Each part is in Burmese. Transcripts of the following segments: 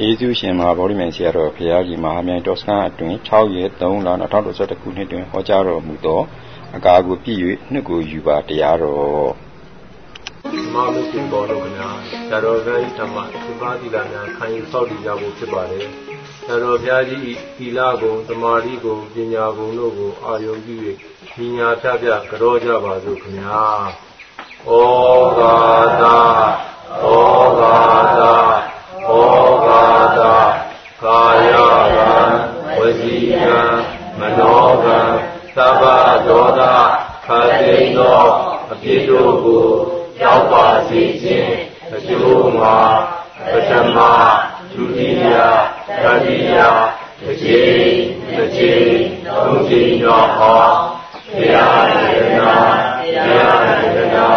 ယေရှုရှင်မဟာဗောဓိမြိုင်ဆရာတော်ဘုရားကြီးမဟာမြိုင်တော်စခန်းအတွင်6ရက်3လ2021ခုနှစ်တွင်ဟောကြားတော်မူသောအကာကိုပြည့်၍နှစ်ကိုယူပါတရားတော်မမရှင်ဘောလို့ခင်ဗျာဆရာတော်ဘုရားကြီးဓမ္မသုပါတိလာများခံယူဆောက်တည်ကြဖို့ဖြစ်ပါတယ်ဆရာတော်ဘုရားကြီးသီလကုံသမာဓိကုံပညာကုံတို့ကိုအာယုံပြု၍ညီညာဖြဖြကြောကြပါစို့ခင်ဗျာဩဃာတဩဃာတဩ ဃာတကာယကံဝစီကံမနောကံသဗ္ဗဒေါသခတိသောအပြစ်တို့ကိုရောက်ပါစေခြင်းအကျိုးမှာပထမဒုတိယတတိယတစ်ချိန်တစ်ချိန်သုံးချိန်တော့ဟောဘုရားယေနာဘုရားယေနာ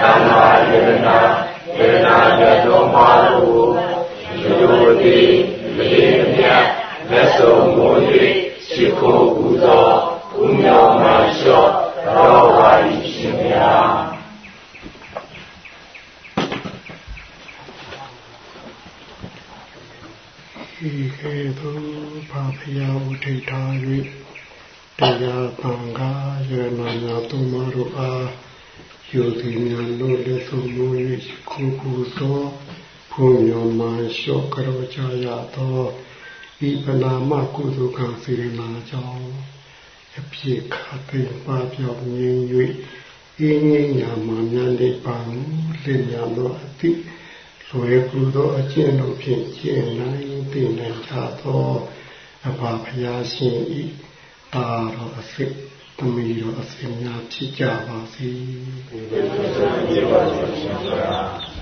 သမ္မာယေနာယေနာတော်မှာလို့ ဒီလိုဒီဒီမြတ်လက်ဆုံးကိုရှိခိုးပူဇော်ဘုရားမှာလျှော့တော်ပါရှင်ဗျာဤဟေတုဘာဖျားဥထိထား၍တရားပံကားရဏနာတုမတို့အားယောဂီများတို့လက်ဆုံးမူ၍ခုခုသော ဘုံညောမှလျှော့ကြောကြရသောဤပနာမကုသကံစေရနာကြောင့်အပြည့်ခတ်သိပါပြောင်းငြိမ်၍အင်းငြိမ်ညာမှမြန်တဲ့ပံလင်းညာသောအတိလွယ်ကူသောအကျင့်တို့ဖြင့်ကျင့်နိုင်သိနိုင်ကြသောအဘဖယားရှင်ဤတာတော်အစစ်သမီးတော်အစစ်များဖြစ်ကြပါစေအာမန္တိအာမန္တိတိတရဏေနဘာတိတရဏေနဘာအထေနဗံဗနာကတအထေနဗံဗနာကတဥပောတထသီလဥပောတထသီလသမာဓိယာမိသမာဓိယာမိအရှင်ဘုရားအရှင်ဘုရားဘုရားတပိတော်တိဘုရားတပိ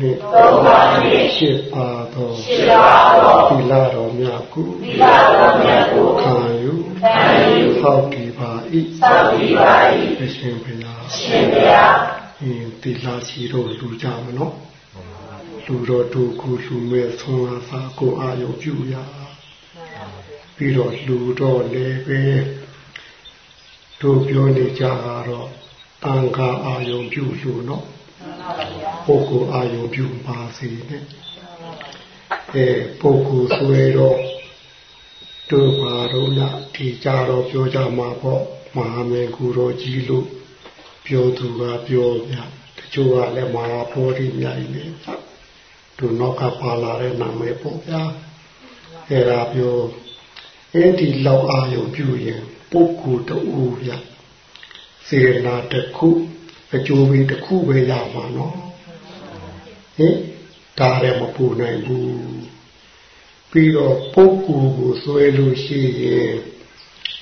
နှင့်သုံးပါးနှင့်ရှစ်ပါးသောရှစ်ပါးသောသီလတော်မြတ်ကိုသီလတော်မြတ်ကိုခံယူခံယူသောတိပါဤသောတိပါဤအရှင်ဘုရားအရှင်ဘုရားဒီသီလရှိတော်လူကြမနော်လူတော်တို့ကိုလူမဲ့ဆုံးလာစာကိုအာယုပြုရပြီးတော့လူတော်လည်းပဲတို့ပြောနေကြတာတော့တန်ခါအာယုပြုလို့နော် ပုဂ္ဂိုလ်အာယုပြုပါစေနဲ့အဲပုဂ္ဂိုလ်ဆွဲတော့တို့ပါတော့လားဒီကြတော့ပြောကြမှာပေါ့မဟာမေကူတော်ကြီးလို့ပြောသူကပြောပြတချို့ကလည်းမဟာဘောဓိမြိုင်နေသူနောက်ကပါလာတဲ့နာမည်ပေါ့ဗျာအဲ့ဒါပြောအဲ့ဒီလောက်အာယုံပြုရင်ပုဂ္ဂိုလ်တူဗျာစေနာတစ်ခု အကျိုးပေးတစ်ခုပဲရမှာနော်ဟင်ဒါလည်းမပူနိုင်ဘူးပြီးတော့ပုဂ္ဂိုလ်ကိုဆွဲလို့ရှိရင်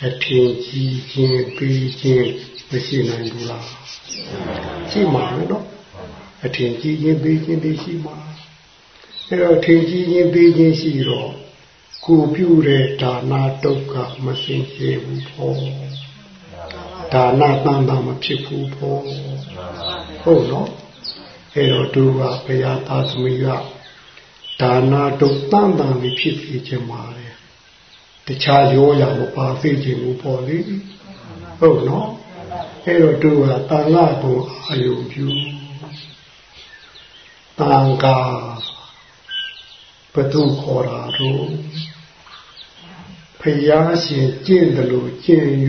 အထင်ကြီးခြင်းပြီးခြင်းမရှိနိုင်ဘူးလားရှိမှာနော်အထင်ကြီးခြင်းပြီးခြင်းတွေရှိမှာအဲတော့ထင်ကြီးခြင်းပြီးခြင်းရှိတော့ကိုပြုတဲ့ဒါနာဒုက္ခမစင်ကြယ်ဘူးပေါ့ဒါနာတန်တာမဖြစ်ဘူးပေါ့ ဟုတ်နော်အဲတော့သူကဘုရားသားသမီးကဒါနာဒုက္ခတန်တာဖြစ်စေခြင်းပါလေတခြားရောရမပါစေခြင်းဘူးပေါ့လေဟုတ်နော်အဲတော့သူကတန်လာဘုံအာယုပြုတန်ကားဘသူခေါ်တာတော့ဖယားရှင်ကျင့်တယ်လို့ကျင့်၍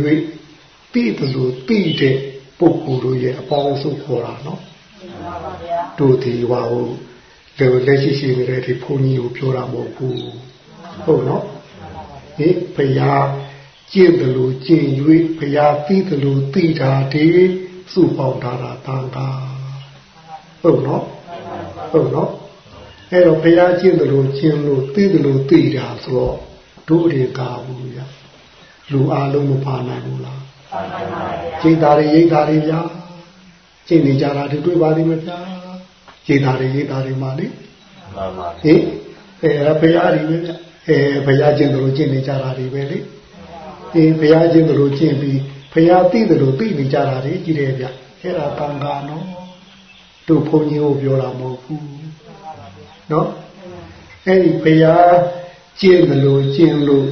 သိတယ်လို့သိတဲ့ ပုဂ္ဂိုလ်တို့ရဲ့အပေါင်းစုခေါ်တာနော်တို့ဒီဟောလေလက်ရှိရှိနေတဲ့ဒီဘုန်းကြီးကိုပြောတာမဟုတ်ဘူးဟုတ်နော်ဒီဖယားကျင့်တယ်လို့ကျင့်၍ဖယားသိတယ်လို့သိတာဒီစုပေါင်းထားတာတန်တာဟုတ်နော်ဟုတ်နော်အဲ့တော့ဘုရားကျင့်တယ်လို့ကျင့်လို့သိတယ်လို့သိတာဆိုတော့တို့တွေကဘူးရလူအလုံးမပါနိုင်ဘူးလား ကျင့်တာတွေရိတ်တာတွေဗျာကျင့်နေကြတာတွေတွေ့ပါလိမ့်မယ်ဗျာကျင့်တာတွေရိတ်တာတွေမှလေဟင်အဲဘုရားတွေပဲဗျအဲဘုရားကျင့်တယ်လို့ကျင့်နေကြတာတွေပဲလေအေးဘုရားကျင့်တယ်လို့ကျင့်ပြီးဖရာသိတယ်လို့သိနေကြတာလေကြည့်တယ်ဗျအဲ့ဒါတန်ခါနော်တို့ဘုန်းကြီးကိုပြောတာမဟုတ်ဘူးနော်အဲ့ဒီဖရာကျင့်တယ်လို့ကျင့်လို့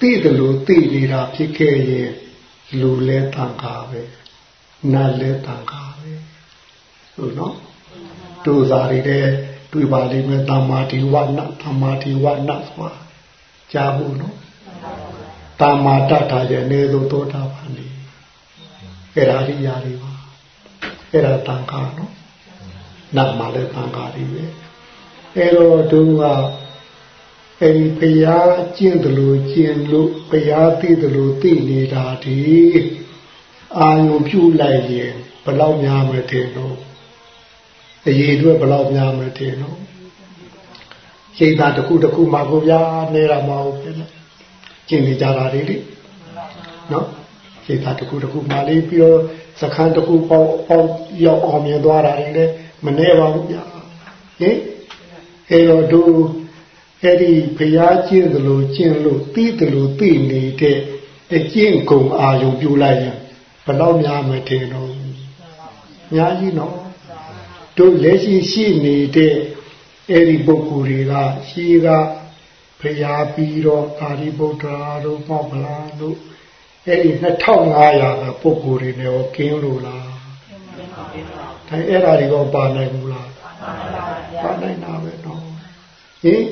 သိတယ်လို့သိနေတာဖြစ်ခဲ့ရင် လူလဲတန်ခါပဲနတ်လဲတန်ခါပဲဟုတ်နော်တို့စားရတဲ့တွေ့ပါလိမ့်မယ်တမ္မာတိဝနတမ္မာတိဝနဆိုတာကြားဘူးနော်တမ္မာတတာရဲ့အနေသို့သောတာပန်ဒီအဲ့ဒါရိယာတွေပါအဲ့ဒါတန်ခါနော်နတ်မှာလည်းတန်ခါတွေပဲအဲ့တော့တို့က အဲ့ဒီဘုရားကျင့်တယ်လို့ကျင့်လို့ဘုရားသိတယ်လို့သိနေတာဒီအာယုပြုလိုက်ရင်ဘယ်လောက်များမယ်တဲ့တော့အရေးအတွက်ဘယ်လောက်များမယ်တဲ့နော်စိတ်ဓာတ်တစ်ခုတစ်ခုမှာကိုဗျာနေတာမဟုတ်ဘူးလေကျင့်နေကြတာတွေလေနော်စိတ်ဓာတ်တစ်ခုတစ်ခုမှာလေးပြီးတော့စခန်းတစ်ခုပေါ့ပေါ့ရောက်အောင်မြင်သွားတာတွေလည်းမနေပါဘူးဗျာဟင်အဲတော့တို့ အဲ့ဒီဘုရားကျင့်သလိုကျင့်လို့သိသလိုသိနေတဲ့အကျင့်ကုံအာယုံပြုလိုက်ရင်ဘယ်တော့များမထင်တော့အများကြီးနော်တို့လက်ရှိရှိနေတဲ့အဲ့ဒီပုဂ္ဂိုလ်တွေကရှိကဖျားပြီးတော့အာရိဗုဒ္ဓတို့မောက်ပလာတို့အဲ့ဒီ2500ကပုဂ္ဂိုလ်တွေနဲ့ရောကင်းလို့လားဒါအဲ့ဒါတွေကပါနိုင်ဘူးလားပါနိုင်တာပဲတော့ဟင်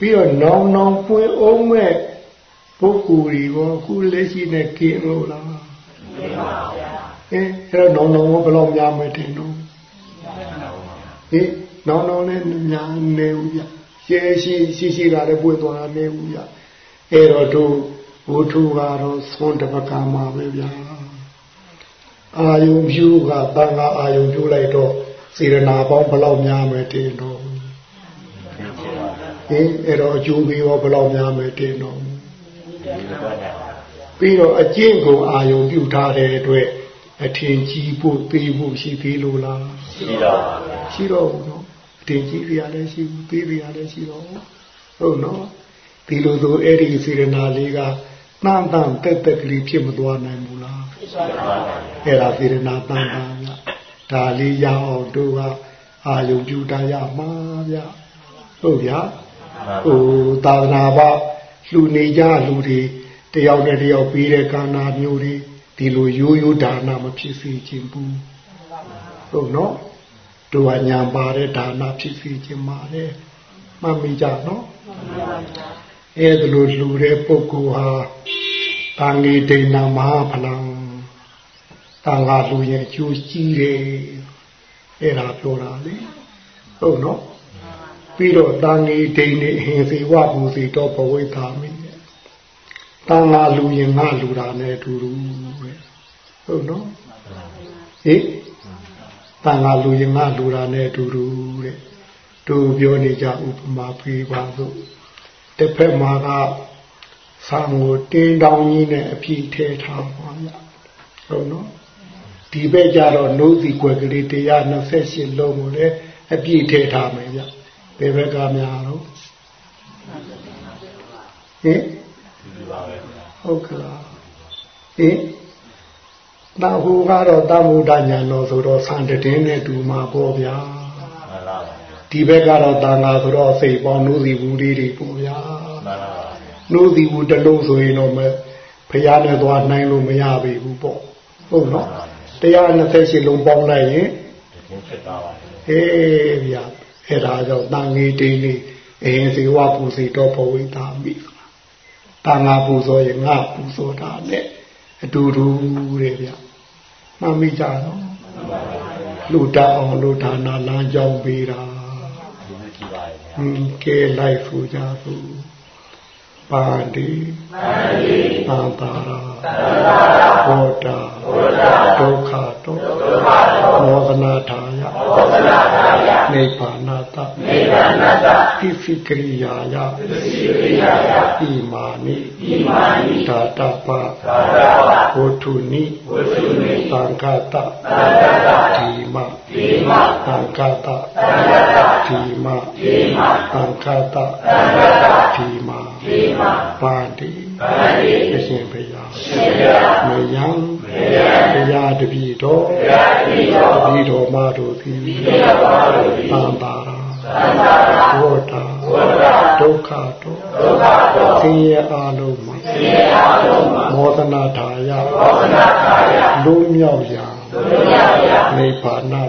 ပြီးတော့နောင်နောင်ပွင့်အောင်မဲ့ပုဂ္ဂိုလ်တွေကအခုလက်ရှိနဲ့ကင်းလို့လားကင်းပါဗျာအဲအဲ့တော့နောင်နောင်ဘယ်လောက်များမယ်တင်တော့ဟင်နောင်နောင်နဲ့ညာနေဦးပြရှေးရှိရှိရှိလာတဲ့ပွင့်သွားတာနေဦးပြအဲ့တော့တို့ဘုထုကတော့သွန်တပကမှာပဲဗျာအာယုံဖြူကတန်ခါအာယုံဖြူလိုက်တော့စေရနာပေါင်းဘယ်လောက်များမယ်တင်တော့ ဟင်အဲ့တော့အကျိုးပေးရောဘယ်လောက်များမယ်တင်တော့ပြီးတော့အကျင့်ကိုအာယုံပြုထားတဲ့အတွက်အထင်ကြီးဖို့သေးဖို့ရှိသေးလို့လားရှိတော့ပါဗျာရှိတော့ဘူးနော်အထင်ကြီးရလည်းရှိဘူးသေးရလည်းရှိတော့ဟုတ်နော်ဒီလိုဆိုအဲ့ဒီစေရနာလေးကတန်တန်တက်တက်ကလေးဖြစ်မသွားနိုင်ဘူးလားဖြစ်ပါပါအဲ့ဒါစေရနာတန်တန်ကဒါလေးရအောင်တို့ကအာယုံပြုတာရမှာဗျဟုတ်ဗျာ ဟိုသာသနာ့ဘာလူနေကြလူတွေတယောက်နဲ့တယောက်ပြီးတဲ့ကာနာမျိုးတွေဒီလိုရိုးရိုးဒါနမဖြစ်စေခြင်းဘူးဟုတ်နော်တို့ကညာပါတဲ့ဒါနဖြစ်စေခြင်းပါတယ်မှတ်မိကြနော်အဲ့ဒါလိုလူတဲ့ပုဂ္ဂိုလ်ဟာတန်ကြီးဒိဏမဟာဖလံတန်ခါလူရဲ့အကျိုးကြီးတယ်အဲ့ဒါပြောတာလေဟုတ်နော် ပြီးတော့တန်ကြီးဒိဏဟင်စီဝဘူစီတော့ဘဝိသာမိတန်ခါလူရင်ငါလူတာနဲ့အတူတူပဲဟုတ်နော်ဟိတန်ခါလူရင်ငါလူတာနဲ့အတူတူတဲ့တို့ပြောနေကြဥပမာပေးပါစို့တစ်ဖက်မှာကဆံကိုတင်းတောင်းကြီးနဲ့အပြည့်ထဲထားပါဗျဟုတ်နော်ဒီဘက်ကျတော့နှုတ်စီွယ်ကလေး128လုံးကိုလည်းအပြည့်ထဲထားမယ်ဗျ ဘယ်ဘက်ကများတော့ဟင်ဟုတ်ကလားဟင်နာဟုကတော့တမုဒ္ဒညာတော်ဆိုတော့ဆန်တည်နဲ့တူမှာပေါ့ဗျာဒီဘက်ကတော့တန်ဃာဆိုတော့စိတ်ပေါင်းနှုတ်စီဘူးလေးတွေပေါ့ဗျာနှုတ်စီဘူးတစ်လုံးဆိုရင်တော့မဖျားနဲ့သွားနိုင်လို့မရပြီဘူးပေါ့ဟုတ်နော်128လုံးပေါင်းလိုက်ရင်ဖြစ်သွားပါဟေးဗျာ အဲ့ဒါကြောင့်တန်ငေးတိလေးအရင်စီဝပူစီတော့ဘဝိတာမိတန်ငါပူဇော်ရင်ငါပူဇော်တာနဲ့အတူတူတဲ့ဗျမှတ်မိကြနော်လူတအောင်လူဒါနာလမ်းကြောင်းပေးတာဟင်းကဲလိုက်ဆိုကြစို့ပါတိပါတိသံတာရာသံတာရာဘောတာဘောတာဒုက္ခတောဒုက္ခတောမောဟနာ ထာယမောဟနာထာယနိဗ္ဗာနတနိဗ္ဗာနတတိဖိကရိယာယတိဖိကရိယာယဣမာနိဣမာနိဓာတပဓာတပဝုထုနိဝုထုနိသံဃတသံဃတဒီမ ဒီမသံဃတသံဃတဒီမဒီမသံဃတသံဃတဒီမဒီမပါတိပါတိအရှင်ဘုရားရှင်ဘုရားမယံမယတရားတပည့်တော်တရားတပည့်တော်တပည့်တော်မတို့သည်တပည့်တော်မတို့သည်သံပါရာသံပါရာဝတ္တာဝတ္တာဒုက္ခတောဒုက္ခတောဆင်းရဲအလုံးမှာဆင်းရဲအလုံးမှာမောဒနာထာယမောဒနာထာယလုံးမြောက်ရာ လုံးမြောက်ရာနိဗ္ဗာန်တနိ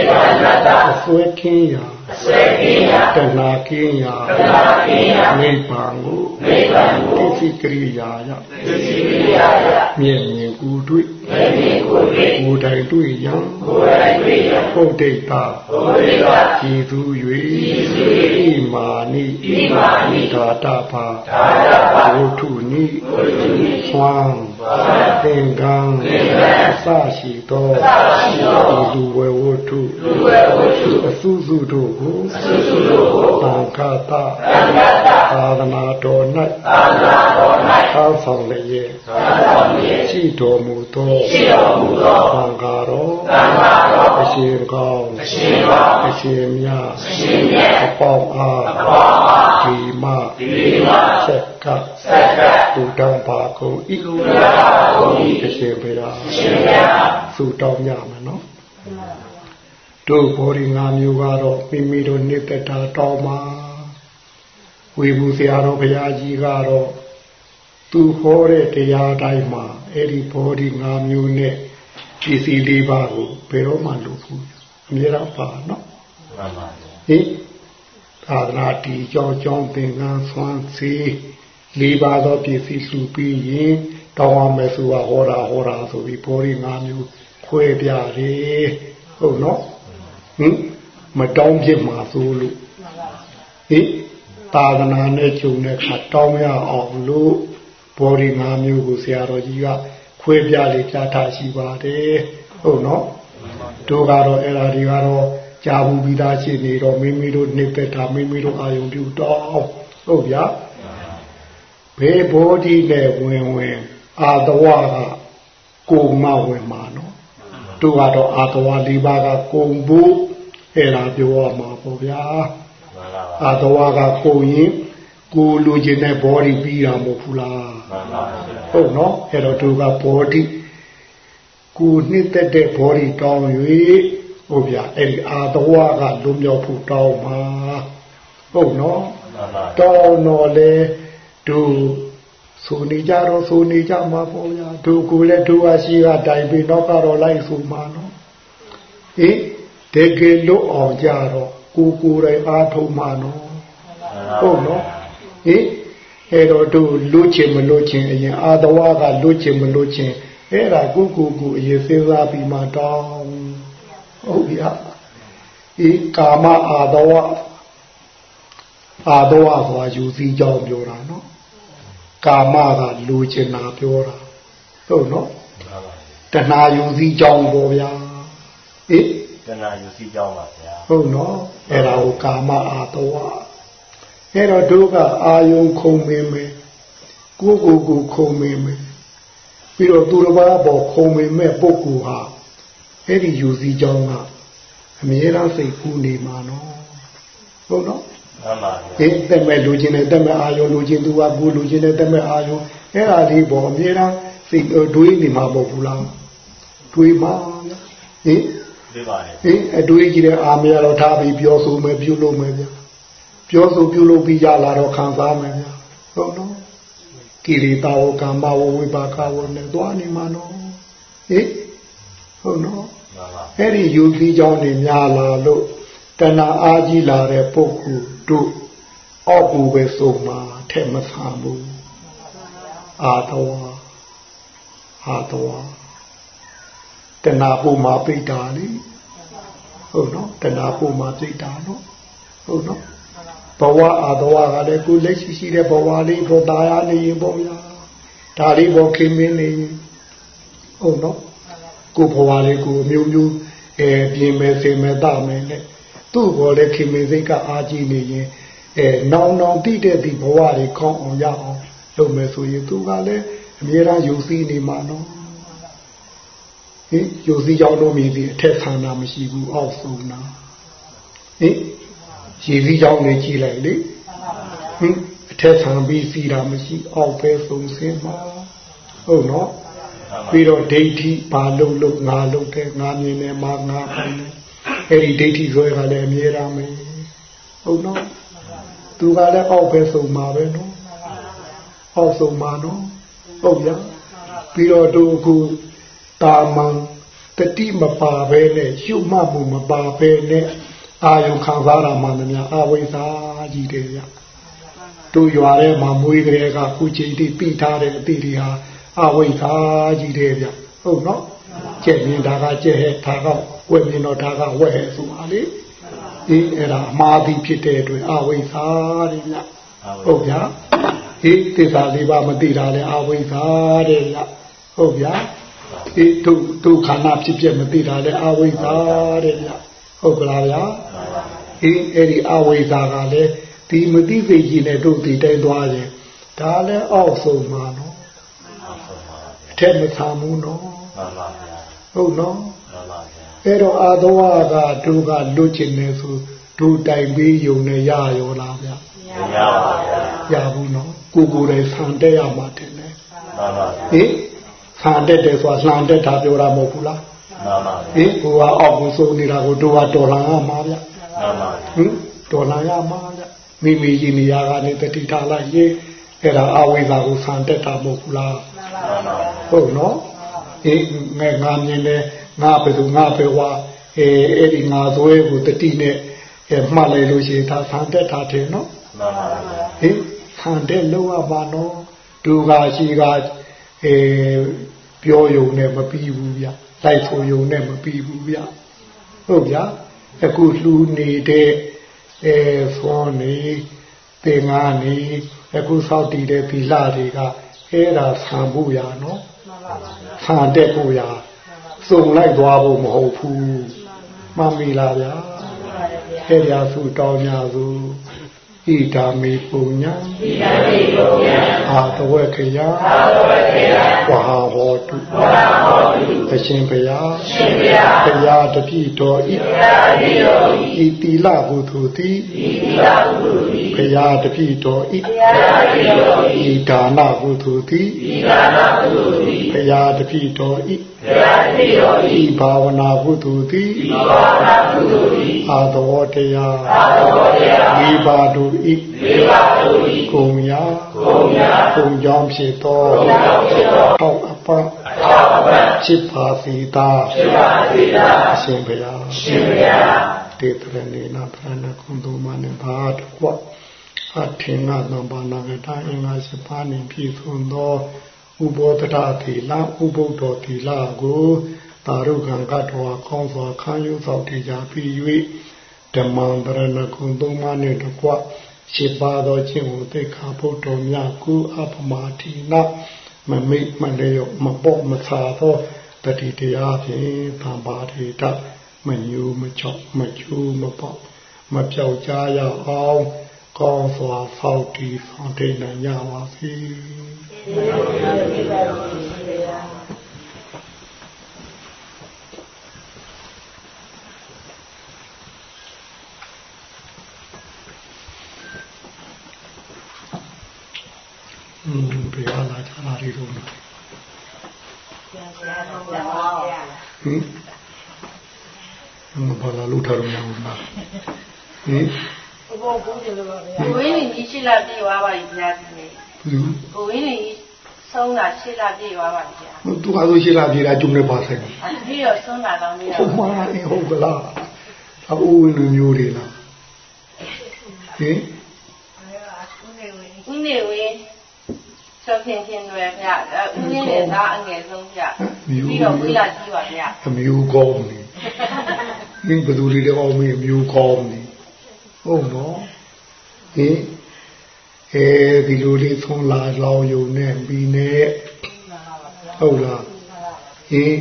ဗ္ဗာန်တအစွဲကင်းရာအစွဲကင်းရာတဏှာကင်းရာတဏှာကင်းရာနိဗ္ဗာန်ကိုနိဗ္ဗာန်ကိုသိစိကရိယာယသိစိကရိယာယမြင်မြင်ကိုတွေ့မြင်မြင်ကိုတွေ့ကိုယ်တိုင်တွေ့ရန်ကိုယ်တိုင်တွေ့ရန်ဟုတ်တိတ်တာဟုတ်တိတ်တာကြည်သူ၍ကြည်သူ၍ဣမာနိဣမာနိဓာတပါဓာတပါဝုထုနိဝုထုနိသွမ်း သင်္ကန်းသင်္ကန်းအစရှိသောအစရှိသောလူဝေဝုထုလူဝေဝုထုအစုစုတို့ကိုအစုစုတို့ကိုသံဃာတသံဃာတသာသနာတော်၌သာသနာတော်၌သာဆောင်လျက်သာဆောင်လျက်ရှိတော်မူသောရှိတော်မူသောသံဃာတော်သံဃာတော်အရှင်ကောင်းအရှင်ကောင်းအရှင်မြတ်အရှင်မြတ်အပေါင်းအား အပေါင်းအားဒီမဒီမဆက်ကဆက်ကသူတောင်းပါကုန်ဤသူတောင်းပါကုန်ဤအရှင်ဘုရားအရှင်ဘုရားသူတောင်းရမယ်နော်တို့ဘောရီငါမျိုးကတော့မိမိတို့နေတတာတောင်းမှာဝေဘူးဆရာတော်ဘုရားကြီးကတော့သူဟောတဲ့တရားတိုင်းမှာအဲ့ဒီဘောရီငါမျိုးနဲ့ပစ္စည်းလေးပါးကိုဘယ်တော့မှလုပ်ဘူးအများတော့ပါနော်မှန်ပါဟင် သာသနာတီကြောင်းကြောင်းသင်္ကန်းဆွမ်းစေးလေးပါးသောပစ္စည်းလှူပြီးရင်တောင်းအောင်မယ်ဆိုတာဟောတာဟောတာဆိုပြီးဘောရီငါမျိုးခွဲပြတယ်ဟုတ်နော်ဟင်မတောင်းဖြစ်မှာဆိုလို့ဟင်သာသနာနဲ့ဂျုံတဲ့ခါတောင်းရအောင်လို့ဘောရီငါမျိုးကိုဆရာတော်ကြီးကခွဲပြလေကြားထားရှိပါတယ်ဟုတ်နော်တို့ကတော့အဲ့ဒါတွေကတော့ ကြာဘူးပြီးသားရှိနေတော့မိမိတို့နေပက်တာမိမိတို့အာယုံပြုတော့ဟုတ်ဗျာဘေဘောဓိနဲ့ဝင်ဝင်အာတဝကကိုမဝင်မှာနော်တို့ကတော့အာတဝ၄ပါးကကုံဖို့အဲ့ဒါပြောရမှာပေါ့ဗျာအာတဝကကိုရင်ကိုလူကျင်တဲ့ဘောဓိပြီးတာမဟုတ်ဘူးလားဟုတ်နော်အဲ့တော့တို့ကဘောဓိကိုနှစ်သက်တဲ့ဘောဓိတောင်း၍ ဟုတ်ဗျာအဲ့ဒီအာတဝကလွံ့မြောက်ဖို့တောင်းမှာဟုတ်နော်တောင်းတော့လေတို့ဆိုနေကြတော့ဆိုနေကြမှာပေါ့ဗျာတို့ကိုလည်းတို့အရှိကတိုင်ပြီးတော့ကတော့လိုက်ဆိုမှာနော်ဟင်တကယ်လို့အောင်ကြတော့ကိုကိုယ်တိုင်အားထုတ်မှာနော်ဟုတ်နော်ဟင်အဲ့တော့တို့လွတ်ချင်မလွတ်ချင်အရင်အာတဝါကလွတ်ချင်မလွတ်ချင်အဲ့ဒါကိုကိုကိုအရင်စဉ်းစားပြီးမှတောင်း ဟုတ်ပြီဟာဤကာမအာတဝါအာတဝါဆိုတာယူစည်းကြောင်းပြောတာနော်ကာမကလူချင်တာပြောတာဟုတ်နော်တဏှာယူစည်းကြောင်းပေါ်ဗျာအေးတဏှာယူစည်းကြောင်းပါဗျာဟုတ်နော်အဲ့ဒါကိုကာမအာတဝါအဲ့တော့တို့ကအာယုံခုံမင်းမယ်ကိုကိုကိုခုံမင်းမယ်ပြီးတော့သူတစ်ပါးပေါ်ခုံမင်းမဲ့ပုဂ္ဂိုလ်ဟာ အဲ့ဒီယူစည်းကြောင်းကအမြဲတမ်းစိတ်ကူးနေမှာနော်ဟုတ်နော်မှန်ပါဗျာဒီတက်မဲ့လူချင်းနဲ့တက်မဲ့အာယုံလူချင်းသူကကိုလူချင်းနဲ့တက်မဲ့အာယုံအဲ့ဒါလေးပေါ်အမြဲတမ်းစိတ်တွေးနေမှာမဟုတ်ဘူးလားတွေးမှာဗျာဟင်တွေးပါတယ်ဟင်အတွေးကြီးတဲ့အာမရတော့ထားပြီးပြောဆိုမယ်ပြုလုပ်မယ်ဗျာပြောဆိုပြုလုပ်ပြီးရလာတော့ခံစားမယ်ဗျာဟုတ်နော်ကိရိတာဝကာမဝဝိပါကဝနဲ့သွားနေမှာနော်ဟင်ဟုတ်နော် အဲ့ဒီယူပြီးကြောင်းနေများလာလို့တဏှာအားကြီးလာတဲ့ပုဂ္ဂိုလ်တို့အောက်ဘူးပဲဆိုမှထဲ့မဆံဘူးအာတဝါအာတဝါတဏှာပုံမှာပိတ်တာလေဟုတ်နော်တဏှာပုံမှာပိတ်တာနော်ဟုတ်နော်ဘဝအာတဝါကလည်းကိုလက်ရှိရှိတဲ့ဘဝလေးပေါ်ตายရနေရင်ပေါ့ဗျာဒါလေးပေါ်ခင်မင်းနေဟုတ်နော်ကိုဘဝလေးကိုမျိုးမျိုး အဲပြင်မယ်ဆင်မယ်တမယ်နဲ့သူ့ဘောလည်းခင်မင်စိတ်ကအာကြီးနေရင်အဲနောင်နောင်တိတဲ့ဒီဘဝတွေကောင်းအောင်ရအောင်လုပ်မယ်ဆိုရင်သူကလည်းအမြဲတမ်းယူစည်းနေမှာနော်ဟင်ယူစည်းကြောင်းလို့မြည်ပြီးအထက်ဆန္ဒမရှိဘူးအောက်ဆုံးနာဟင်ရည်စည်းကြောင်းနေကြည့်လိုက်လေဟင်အထက်ဆံပြီးစီတာမရှိအောက်ပဲဆုံးစင်းမှာဟုတ်နော် ပြီးတော့ဒိဋ္ဌိဘာလုံးလုံးငါလုံးတဲ့ငါမြင်တယ်မာငါပိုင်တယ်အဲ့ဒီဒိဋ္ဌိဆွဲကလည်းအမြဲတမ်းပဲဟုတ်နော်သူကလည်းအောက်ပဲဆုံးမှာပဲနော်အောက်ဆုံးမှာနော်ဟုတ်ရပြီးတော့သူကူတာမန်တတိမပါပဲနဲ့ရှုမှတ်မှုမပါပဲနဲ့အာယုခံစားရမှလည်းများအဝိဇ္ဇာကြီးတယ်ဗျတို့ရွာထဲမှာမွေးကလေးကခုချိန်ထိပြီးထားတဲ့အတိတွေဟာ အဝိဇ္ဇာကြီးတယ်ဗျဟုတ်နော်ကျက်မြင်တာကကျက်ဟဲ့ဒါကဝက်မြင်တော့ဒါကဝက်ဟဲ့ဆိုပါလေဒီအဲ့ဒါအမှားပြီးဖြစ်တဲ့အတွက်အဝိဇ္ဇာတဲ့ဗျဟုတ်ဗျာဒီသစ္စာလေးပါမသိတာလဲအဝိဇ္ဇာတဲ့ဗျဟုတ်ဗျာဒီဒုဒုခန္ဓာဖြစ်ဖြစ်မသိတာလဲအဝိဇ္ဇာတဲ့ဗျဟုတ်ကလားဗျာဒီအဲ့ဒီအဝိဇ္ဇာကလည်းဒီမသိစိတ်ကြီးနဲ့တို့ဒီတိုင်းသွားရင်ဒါလည်းအောက်ဆုံးမှာနော်အ ထက်မဆာဘူးနော်မှန်ပါဗျာဟုတ်နော်မှန်ပါဗျာအဲ့တော့အာသဝကတို့ကလွတ်ချင်နေဆိုတို့တိုင်ပြီးယုံနေရရောလားဗျမရပါဗျာရဘူးနော်ကိုကိုယ်တိုင်ဆန်တက်ရမှာတင်တယ်မှန်ပါဗျာဟင်ဆန်တက်တယ်ဆိုတာလှန်တက်တာပြောတာမဟုတ်ဘူးလားမှန်ပါဟဗျာင်ကိုကအောက်ကိုစိုးနေတာကိုတို့ကတော်လှန်ရမှာဗျမှန်ပါဟင်တော်လှန်ရမှာဗျမိမိကြီးနေရာကနေတတိထားလိုက်ရေးအဲ့ဒါအဝိဇ္ဇာကိုဆန်တက်တာမဟုတ်ဘူးလားမှန်ပါ ဟုတ်နော်အေးငါငါမြင်တယ်ငါဘယ်သူငါပဲဝါအဲအဲ့ဒီငါသွဲကိုတတိနဲ့အဲမှတ်လိုက်လို့ရှိရင်ဒါဆန်တက်တာတယ်နော်မှန်ပါဗျာဟင်ဆန်တက်လို့ရပါနော်ဒုကရှိကအဲပြောယုံနဲ့မပြီးဘူးဗျလိုက်ဆိုယုံနဲ့မပြီးဘူးဗျဟုတ်ဗျာအခုလှူနေတဲ့အဲသွန်နေသင်္ကားနေအခုစောက်တည်တဲ့ဗီလာတွေကအဲ့ဒါဆံဖို့ရနော် ဆံတက်ဖို့ရစုံလိုက်သွားဖို့မဟုတ်ဘူးမှန်ပြီလားဗျာအဲ့ဒါသူတောင်းများစု ဣဒာမေပုံညာဣဒာမေပုံညာအာတဝေခယအာတဝေခယဝဟာဟောတုဝဟာဟောတုအရှင်ဘုရားရှင်ဘုရားဘုရားတပိတော်ဤဘုရားတပိတော်ဤဤတိလဘုသူတိဤတိလဘုသူတိဘုရားတပိတော်ဤဘုရားတပိတော်ဤဒါနဘုသူတိဤဒါနဘုသူတိဘုရားတပိတော်ဤဘုရားတပိတော်ဤဘာဝနာဘုသူတိဤဘာဝနာဘုသူတိအာတဝတရားအာတဝတရားမိပါတို့ဤမိပါတို့ဤကုံယာကုံယာကုံကြောင့်ဖြစ်သောကုံကြောင့်ဖြစ်သောထောက်အပထောက်အပဖြစ်ပါစေသာဖြစ်ပါစေသာအရှင်ဘုရားရှင်ဘုရားတေတရဏေနဗရဏကုံတုမနဲ့ဘာတကွအထင်နာသံပါဏကတာအင်္ဂါစပါးနှင့်ပြည့်စုံသောဥဘောတရသီလဥပုဒ္ဒောသီလကိုတာရုခံကတော်ကောင်းစွာခံယူသောတေကြပြီး၍ဓမ္မံဗရဏကုံသုံးပါးနှင့်တကွ ရှိပါသောခြင်းကိုသိခါဖို့တော်များကုအပမတိနာမမိတ်မလျော့မပေါ့မသာသောတတိတရားဖြင့်သံပါတိတမညူမချော့မချူမပေါ့မပြောက်ကြရအောင်ကောင်းစွာဖောက်တည်ဆောင်တိတ်နိုင်ကြပါစေอืมဘယ် လာချလာရီတော့ဟင်မဘာလာလို့ထားရမအောင်လားဟင်ကိုဝင်းနေကြီးရှစ်လပြေသွားပါပြီဗျာဒီနေ့ဘူးကိုဝင်းနေကြီးဆုံးတာရှစ်လပြေသွားပါပြီဗျာသူကဆိုရှိလာပြေတာကျုံနေပါဆိုင်အဲ့ဒီတော့ဆုံးတာကောင်းပြီဟုတ်မှာအေးဟုတ်ကလားအအိုးဝင်လူမျိုးတွေလားဟင်ဦးနေဝင်း ကျော်ခင်ခင်တွေဗျာဦးနေနဲ့သားအငယ်ဆုံးဗျာပြီးတော့ဝိလာကြီးပါဗျာအမျိုးကောင်းနေမင်းဘယ်သူလေးတော့အောင်မင်းအမျိုးကောင်းနေဟုတ်နော်ဟင်အဲဒီလိုလေးသုံးလာလောင်ယုံနဲ့ပြီးနေဟုတ်လားဟင်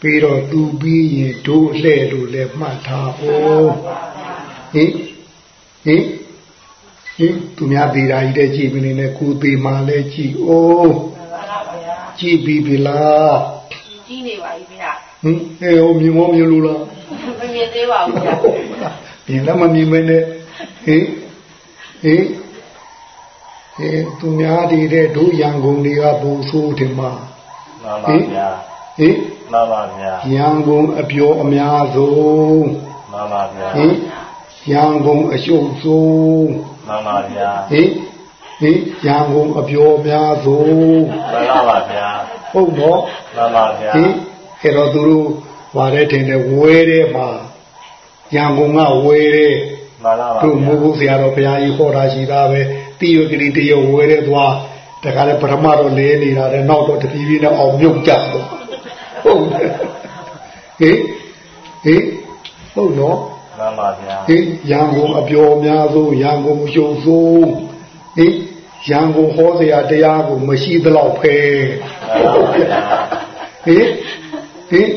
ပြီးတော့သူပြီးရင်တို့လှဲ့လို့လည်းမှတ်ထားဖို့ဟင်ဟင် ဟင်သူများသေးတာကြီးတဲ့ကြည့်မနေနဲ့ကိုသေးမှလည်းကြည့်အိုးကြည့်ပြီးပြီလားကြီးနေပါပြီဗျာဟင်အဲဟိုမြင်မောမြင်လို့လားမမြင်သေးပါဘူးဗျာမြင်လည်းမမြင်မနဲ့ဟင်ဟင်ဟင်သူများတည်တဲ့ဒုရန်ကုန်တွေကဘုံဆိုးတယ်မှာဟမှန်ပါဗျာဟင်မှန်ပါဗျာရန်ကုန်အပြောအများဆုံးမှန်ပါဗျာဟင်ရန်ကုန်အရှုပ်ဆုံး မှန်ပါဗျာဟင်ဟင်ရန်ကုန်အပြောအများဆုံးမှန်ပါပါဗျာဟုတ်တော့မှန်ပါဗျာဟင်အဲ့တော့သူတို့ဝါတဲ့တင်တဲ့ဝဲတဲ့မှာရန်ကုန်ကဝဲတဲ့မှန်ပါပါတို့မိုးကုတ်ဆရာတော်ဘုရားကြီးဟောတာရှိတာပဲတိယကလေးတရဝဲတဲ့သွားတခါလေပထမတော့လဲနေတာတဲ့နောက်တော့တပြေးပြေးနဲ့အောင်မြုပ်ကြတော့ဟုတ်တယ်ဟင်ဟင်ဟုတ်နော် မှန်ပါဗျာဟင်ရန်ကုန်အပြောအများဆုံးရန်ကုန်ရှုံဆုံးဟင်ရန်ကုန်ဟောစရာတရားကိုမရှိသလောက်ဖဲမှန်ပါဗျာဟင်ဟင်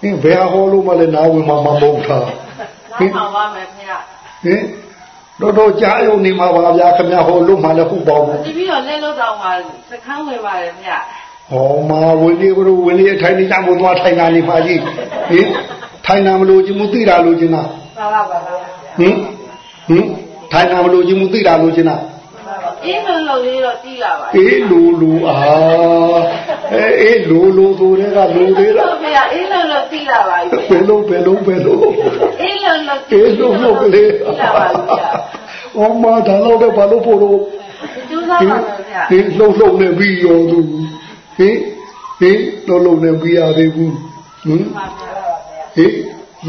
ဟင်ဘယ်ဟောလို့မလဲနားဝင်မှာမမဟုတ်တာနောက်မှာပါမယ်ခင်ဗျဟင်တော်တော်ကြားရုံနေမှာပါဗျာခင်ဗျဟောလို့မှလည်းဟုတ်ပါဘူးဒီပြီးတော့လက်လို့တောင်မှာစခန်းဝင်ပါတယ်ခင်ဗျဟောမှာဝင်လေးဘလို့ဝင်လေးအထိုင်နေကြမို့သွားထိုင်တာနေပါကြီးဟင်ထိုင်တာမလို့ချင်မသိတာလို့ချင် တာပါပါပါပါဟင်ဟင်ထိုင်တာမလို့ချင်မသိတာလို့ချင်တာအင်းလုံးလုံးလေးတော့တီးလာပါအေးလူလူအာအဲအေးလူလူဆိုတဲ့ကလူသေးဟုလားတ်ဗျာအင်းလုံးလုံးတီးလာပါပြီဘယ်လုံးဘယ်လုံးဘယ်လုံးအင်းလုံးလုံးအေးလုံးလုံးကလေးတီးလာပါပြီဗျာဟောမှာဒါတော့တော့ဘာလို့ဖို့တော့ကျူးစားပါမယ်ဗျာဟင်လှုပ်လှုပ်နေပြီးရောသူဟင်ဟင်လှုပ်လှုပ်နေပြီးရသေးဘူးဟင်ပါဗျာဟင်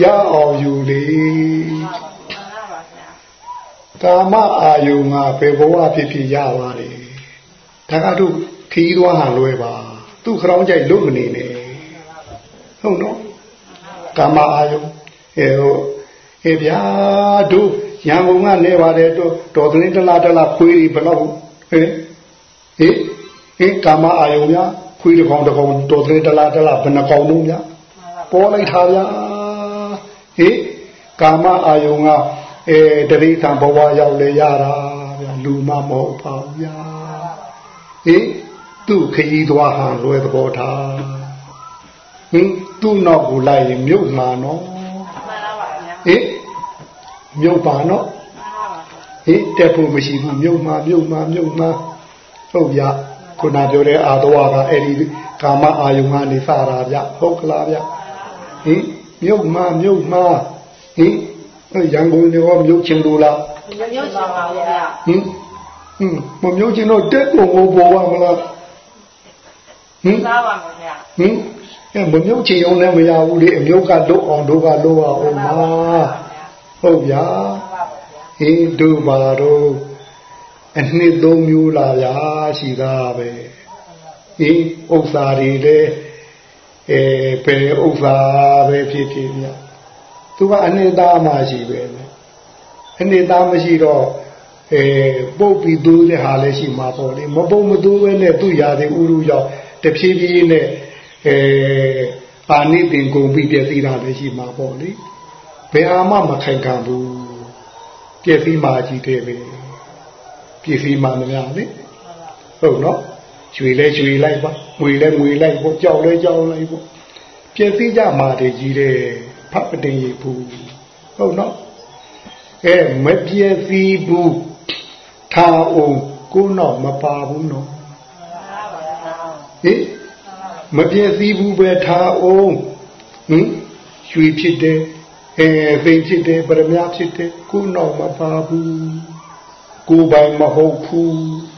ရအောင်ယူလေပါပါဗျာကာမအာယုံကဘယ်ဘဝဖြစ်ဖြစ်ရပါတယ်ဒါကတို့ခီးသွားဟန်လွဲပါသူ့ခရောင်းကြိုက်လုံမနေနဲ့ဟုတ်နော်ကာမအာယုံအဲဟိုအဲဗျာတို့ရန်ကုန်ကနေပါတယ်တို့တော်သတင်းတလားတလားခွေးဘယ်လောက်ဟင်ဟင်ဟင်ကာမအာယုံများခွေးတစ်ကောင်တစ်ကောင်တော်သတင်းတလားတလားဘယ်နှကောင်လုံးများပေါ်လိုက်တာဗျာ ဟင်ကာမအာယုံကအဲတတိတံဘဝရောက်လေရတာဗျာလူမမဟုတ်ပါဘူးဗျာဟင်သူ့ခရီးသွားဟန်လွယ်သဘောထားဟင်သူ့နောက်ကိုလိုက်ရင်မြုပ်မှာနော်မှန်ပါပါဗျာဟင်မြုပ်ပါနော်မှန်ပါပါဟင်တက်ဖို့မရှိဘူးမြုပ်မှာမြုပ်မှာမြုပ်မှာဟုတ်ဗျခုနပြောတဲ့အာတော်ကအဲ့ဒီကာမအာယုံကနေစတာဗျဟုတ်ကလားဗျဟင် မြုပ်မှာမြုပ်မှာဟင်အဲ့ရန်ကုန်တွေရောမြုပ်ချင်လို့လားမြုပ်ချင်ပါဘူးဗျာဟင်ဟင်မမြုပ်ချင်တော့တက်ကုန်ကိုပေါ်ပါမလားဟင်စားပါမယ်ဗျာဟင်အဲမမြုပ်ချင်ရုံနဲ့မရဘူးလေအမြုပ်ကလွတ်အောင်တို့ကလွတ်အောင်ပါဟုတ်ဗျာဟင်တို့ပါတော့အနှစ်သုံးမျိုးလာဗျာရှိသားပဲဟင်ဥစ္စာတွေလည်း အဲဘယ်ဥစ္စာပဲဖြစ်ဖြစ်မြတ်သူကအနှစ်သားမှရှိပဲလေအနှစ်သားမရှိတော့အဲပုတ်ပြီးသူတဲ့ဟာလည်းရှိမှာပေါ့လေမပုတ်မသူပဲနဲ့သူ့ရာတွေဥရုရောက်တဖြည်းဖြည်းနဲ့အဲအာနိသင်ကုန်ပြီးပြည့်စည်တာလည်းရှိမှာပေါ့လေဘယ်အာမမခိုင်ခံဘူးပြည့်စည်မှကြီးတယ်ပဲပြည့်စည်မှမများလေဟုတ်နော် ရွှေလဲရွှေလိုက်ပါငွေလဲငွေလိုက်ပေါ့ကြောက်လဲကြောက်လိုက်ပေါ့ပြည့်စည်ကြမှာတည်းကြီးတယ်ဖတ်ပတင်ရဘူးဟုတ်နော်အဲမပြည့်စည်ဘူးထားအောင်ကိုတော့မပါဘူးနော်ဟင်မပြည့်စည်ဘူးပဲထားအောင်ဟင်ရွှေဖြစ်တယ်အဲသိဖြစ်တယ်ပရမဖြစ်တယ်ကိုတော့မပါဘူးကိုပိုင်မဟုတ်ဘူး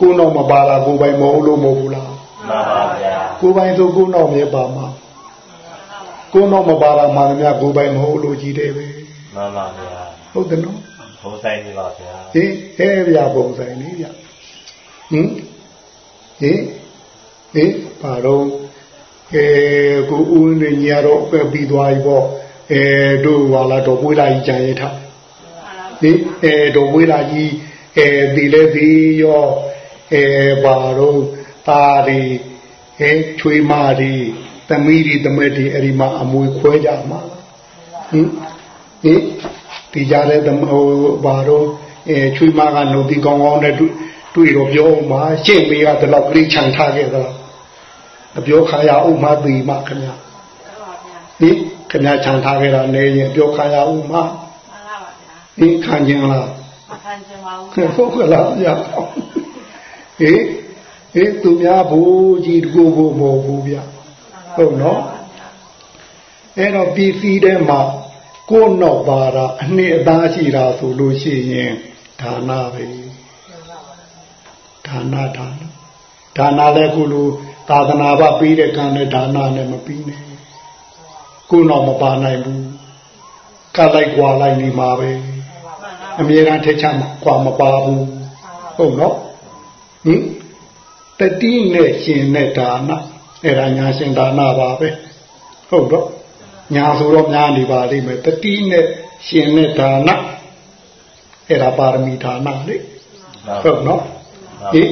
ကိုတော့မပါတာကိုပိုင်မဟုတ်လို့မဟုတ်ဘူးလားမှန်ပါဗျာကိုပိုင်ဆိုကိုတော့မြဲပါမှာကိုတော့မပါတာမှန်သမျှကိုပိုင်မဟုတ်လို့ကြီးတယ်ပဲမှန်ပါဗျာဟုတ်တယ်နော်ဘုံဆိုင်နေပါဗျာဟင်အဲဗျာပုံဆိုင်လေးဗျဟင်ဟင်ဟင်ပါတော့အဲကိုဦးနေညာတော့ပဲပြီးသွားပြီပေါ့အဲတို့ဟာလာတော့ပွေးလာကြီးကြံရထားဟင်အဲတော့ပွေးလာကြီးအဲဒီလဲဒီရော အဲပါတော့ตาဒီအဲချွေမာဒီသမီးဒီသမက်ဒီအဲ့ဒီမှာအမွေခွဲကြမှာဟင်ဟင်ဒီကြတဲ့သမဟိုဘာတော့အဲချွေမာကနှုတ်ဒီကောင်းကောင်းနဲ့တွေ့တွေ့တော့ပြောမှာရှင့်မေးကဒီလောက်ကလေးခြံထားခဲ့သလားအပြောခါရအောင်မသိမှခင်ဗျာဟင်ခင်ဗျာခြံထားခဲ့တာနေရင်ပြောခါရအောင်မမှန်ပါဗျာဟင်ခံခြင်းလားမခံချင်ပါဘူးခင်ဟုတ်ကလားဗျာ ဟင်ဟဟေးသူများဘိုးကြီးတကူဘိုးမဟုတ်ဘူးဗျဟုတ်နော်အဲ့တော့ပြည်စည်းတဲ့မှာကိုယ်တော့ပါတာအနှစ်အသားရှိတာဆိုလို့ရှိရင်ဒါနပဲဒါနဒါနဒါနလည်းခုလိုသာသနာ့ဘပြီးတဲ့ကံနဲ့ဒါနနဲ့မပြီးနဲ့ကိုယ်တော့မပါနိုင်ဘူးကလိုက်ကွာလိုက်နေမှာပဲအမြဲတမ်းထက်ချမှာကွာမပါဘူးဟုတ်နော် ဟင်တတိနဲ့ရှင်နဲ့ဒါနအဲ့ဒါညာရှင်ဒါနပါပဲဟုတ်တော့ညာဆိုတော့များနေပါလိမ့်မယ်တတိနဲ့ရှင်နဲ့ဒါနအဲ့ဒါပါရမီဒါနလေဟုတ်နော်ဒီ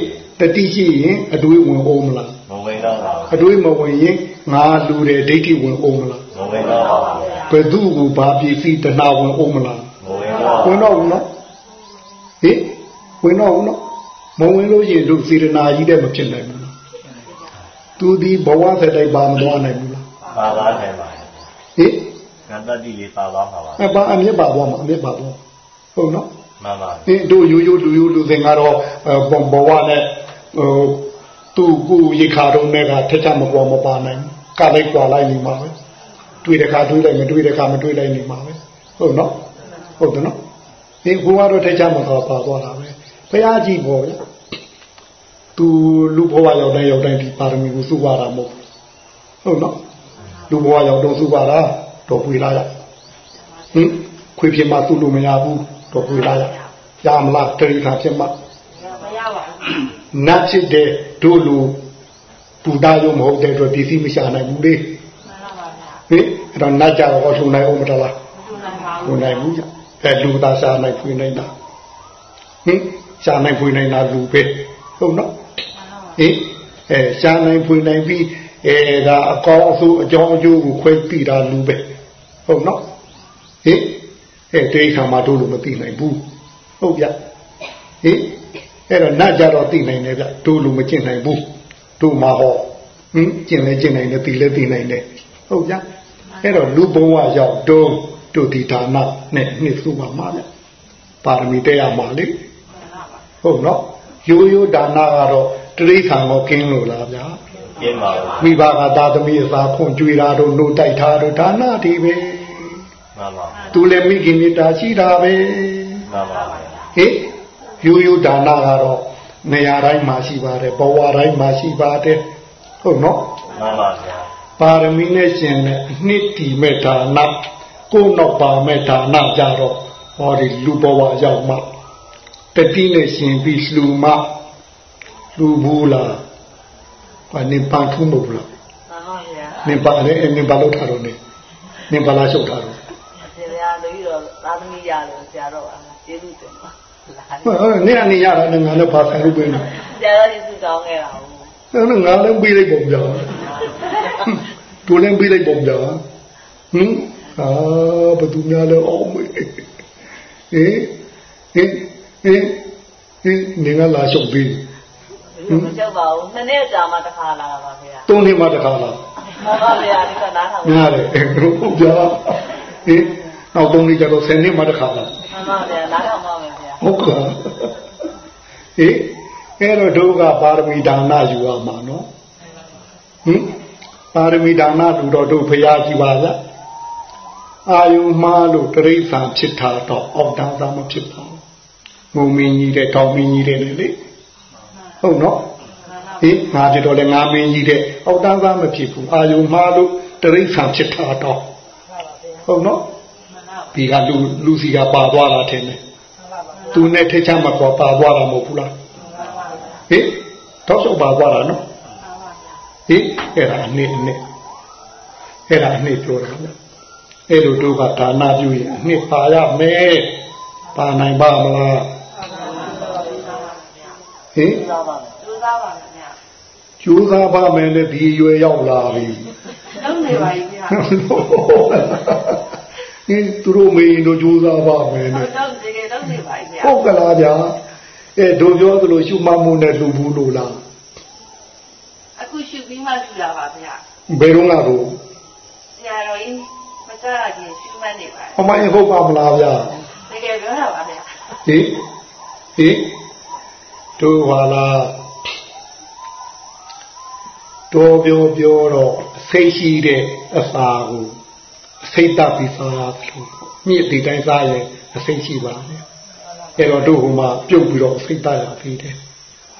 တတိရှိရင်အတွေးဝင်အောင်မလားမဝင်တော့ပါဘူးအတွေးမဝင်ရင်ငါလူတယ်ဒိဋ္ဌိဝင်အောင်မလားမဝင်တော့ပါဘူးဘယ်သူ့ကိုဘာပစ္စည်းတဏှာဝင်အောင်မလားမဝင်တော့ဝင်တော့ဘူးနော်ဟိဝင်တော့ဘူးနော် မဝင်လို့ရင်တို့စေတနာကြီးတဲ့မဖြစ်နိုင်ဘူးလားသူဒီဘဝဆက်တိုက်ပါမသွားနိုင်ဘူးလားပါသွားတယ်ပါဟိငါတတိလေးပါသွားမှာပါအပါအမြစ်ပါသွားမှာအမြစ်ပါသွားဟုတ်နော်မှန်ပါဟိတို့ရိုးရိုးလူရိုးလူစင်ကတော့ဘဘဝနဲ့ဟိုသူ့ကိုရိခါတော့နဲ့ကထက်ချမပေါ်မပါနိုင်ကလိုက်ကွာလိုက်နေမှာပဲတွေ့တဲ့ခါတွေ့လိုက်မတွေ့တဲ့ခါမတွေ့လိုက်နေမှာပဲဟုတ်နော်ဟုတ်တယ်နော်ဒီဘုရားတော့ထက်ချမသွားပါသွားတာပဲဘုရားကြည့်ပေါ်ဗျ သူလူဘဝရောက်တိုင်းရောက်တိုင်းဒီပါရမီကိုစုပါတာမဟုတ်ဟုတ်နော်လူဘဝရောက်တော့စုပါတာတော့ပွေလာရဟင်ခွေဖြစ်မှသူ့လို့မရဘူးတော့ပွေလာရရမလားတရိခါဖြစ်မှမရပါဘူးနတ်ဖြစ်တဲ့တို့လူပူတာရုံမဟုတ်တဲ့အတွက်ပစ္စည်းမရှာနိုင်ဘူးလေမှန်ပါပါဗျာဟင်အဲ့တော့နတ်ကြတော့ထုံနိုင်အောင်မတလားမထူနိုင်ပါထုံဘူးနိုင်ဘူးကြအဲလူသားရှာနိုင်ဖွေနိုင်တာဟင်ရှာနိုင်ဖွေနိုင်တာလူပဲဟုတ်နော် ဟင်အဲရှာနိုင်ဖွေနိုင်ပြီးအဲဒါအကောင်းအဆိုးအကြောင်းအကျိုးကိုခွဲပြီးတာလူပဲဟုတ်နော်ဟင်အဲတိခါမှာတို့လူမသိနိုင်ဘူးဟုတ်ပြဟင်အဲ့တော့နတ်ကြတော့သိနိုင်တယ်ဗျတို့လူမကျင့်နိုင်ဘူးတို့မှာဟောဟင်ကျင့်လဲကျင့်နိုင်တယ်သိလဲသိနိုင်တယ်ဟုတ်ကြအဲ့တော့လူဘဝရောက်တုံးတို့ဒီဒါနနဲ့နှစ်စုပါမှာဗျပါရမီတက်ရမှာလေဟုတ်နော်ရိုးရိုးဒါနကတော့ တိရိစ္ဆာန်ကိုကင်းလို့လားဗျာပြင်းပါဘူးမိဘကသာသမီအစာဖွင့်ကြွေတာတို့နှုတ်တိုက်တာတို့ဒါနဒီပဲမှန်ပါသူလည်းမိခင်မေတ္တာရှိတာပဲမှန်ပါဟေးရိုးရိုးဒါနကတော့နေရာတိုင်းမှာရှိပါတယ်ဘဝတိုင်းမှာရှိပါတယ်ဟုတ်နော်မှန်ပါဗျာပါရမီနဲ့ရှင်နဲ့အနှစ်တည်မဲ့ဒါနကိုယ်တော့ပါမဲ့ဒါနကြတော့ဟောဒီလူဘဝရောက်မှတတိနဲ့ရှင်ပြီးလှူမှ လူဘူးလားဘာနေပန်းထုံးမဟုတ်လားမှန်ပါဗျာနေပါလေနေပါလို့ထားတော့နေနေပါလားရှုပ်ထားတော့ဆရာတပည့်တော်သာသမီရတယ်ဆရာတော်ကကျေးဇူးတင်ပါလာဟုတ်နေအနေရတာနဲ့ငါလည်းပါဆိုင်လို့ပဲနေဆရာတော်ကျေးဇူးကောင်းခဲ့တာဟုတ်အဲ့တော့ငါလည်းပြီးလိုက်ပုံပြတူလည်းပြီးလိုက်ပုံပြဟင်အာဘသူများလဲအောင်မေးဟင်ဟင်ဟင်ဟင်နေငါလာရှုပ်ပြီး မကြောက်ပါဘူးနှစ်နေ့ကြာမှတစ်ခါလာတာပါဗျာသုံးနှစ်မှတစ်ခါလာမှန်ပါဗျာဒီကနားထောင်ငါလေဟုတ်ကြဟင်နောက်သုံးနှစ်ကျတော့ဆယ်နှစ်မှတစ်ခါလာမှန်ပါဗျာနားထောင်ပါမယ်ဗျာဟုတ်ကဲ့ဟေးအဲ့တော့တို့ကပါရမီဒါနယူရမှာနော်ဟင်ပါရမီဒါနလူတော်တို့ဖရာကြည့်ပါလားအာယုမှားလို့တရိษံဖြစ်တာတော့အောက်တန်းသားမဖြစ်ပါဘူးငုံမင်းကြီးတဲ့တောင်မင်းကြီးတဲ့လေ ဟုတ်နော်ဟေးငါပြတော့လေငါမင်းကြီးတဲ့အောက်တန်းသားမဖြစ်ဘူးအာယုမှားလို့တရိษံဖြစ်တာတော့ဟုတ်နော်ဒီကလူလူစီကပါသွားတာထင်တယ်သူနဲ့ထိတ်ချမှာပေါ်ပါသွားတာမဟုတ်ဘူးလားဟင်တော့ဆိုပါသွားတာနော်ဟင်အဲ့ဒါအနည်းအနည်းအဲ့ဒါအနည်းပြောတာဗျအဲ့လိုတို့ကဒါနပြုရင်အနည်းပါရမယ်ပါနိုင်ပါမလား ဟင်ကျိုးစားပါမယ်ကျိုးစားပါမယ်ဗျာကျိုးစားပါမယ်နဲ့ဒီရွယ်ရောက်လာပြီလုံးနေပါပြီဗျာဟင်သူတို့မေးတို့ကျိုးစားပါမယ်နဲ့တော့ဒီကေတော့နေပါပြီဗျာဟုတ်ကလားဗျာအဲတို့ပြောသလိုရှုမှတ်မှုနဲ့လူဘူးလို့လားအခုရှုပြီးမှရှုတာပါဗျာဘယ်တော့ကတော့ဆရာတော်ကြီးမကြရခင်ရှုမှတ်နေပါအမိုင်းဟုတ်ပါမလားဗျာတကယ်ပြောတာပါဗျာဟင်ဟင် တို့ဟာလားတော်ပြောပြောတော့အစိတ်ရှိတဲ့အစာကိုအစိတ်တပ်ပြီးစားရတယ်မြင့်ဒီတိုင်းစားရင်အစိတ်ရှိပါတယ်အဲ့တော့တို့ဟိုမှာပြုတ်ပြီးတော့အစိတ်တပ်ရသေးတယ်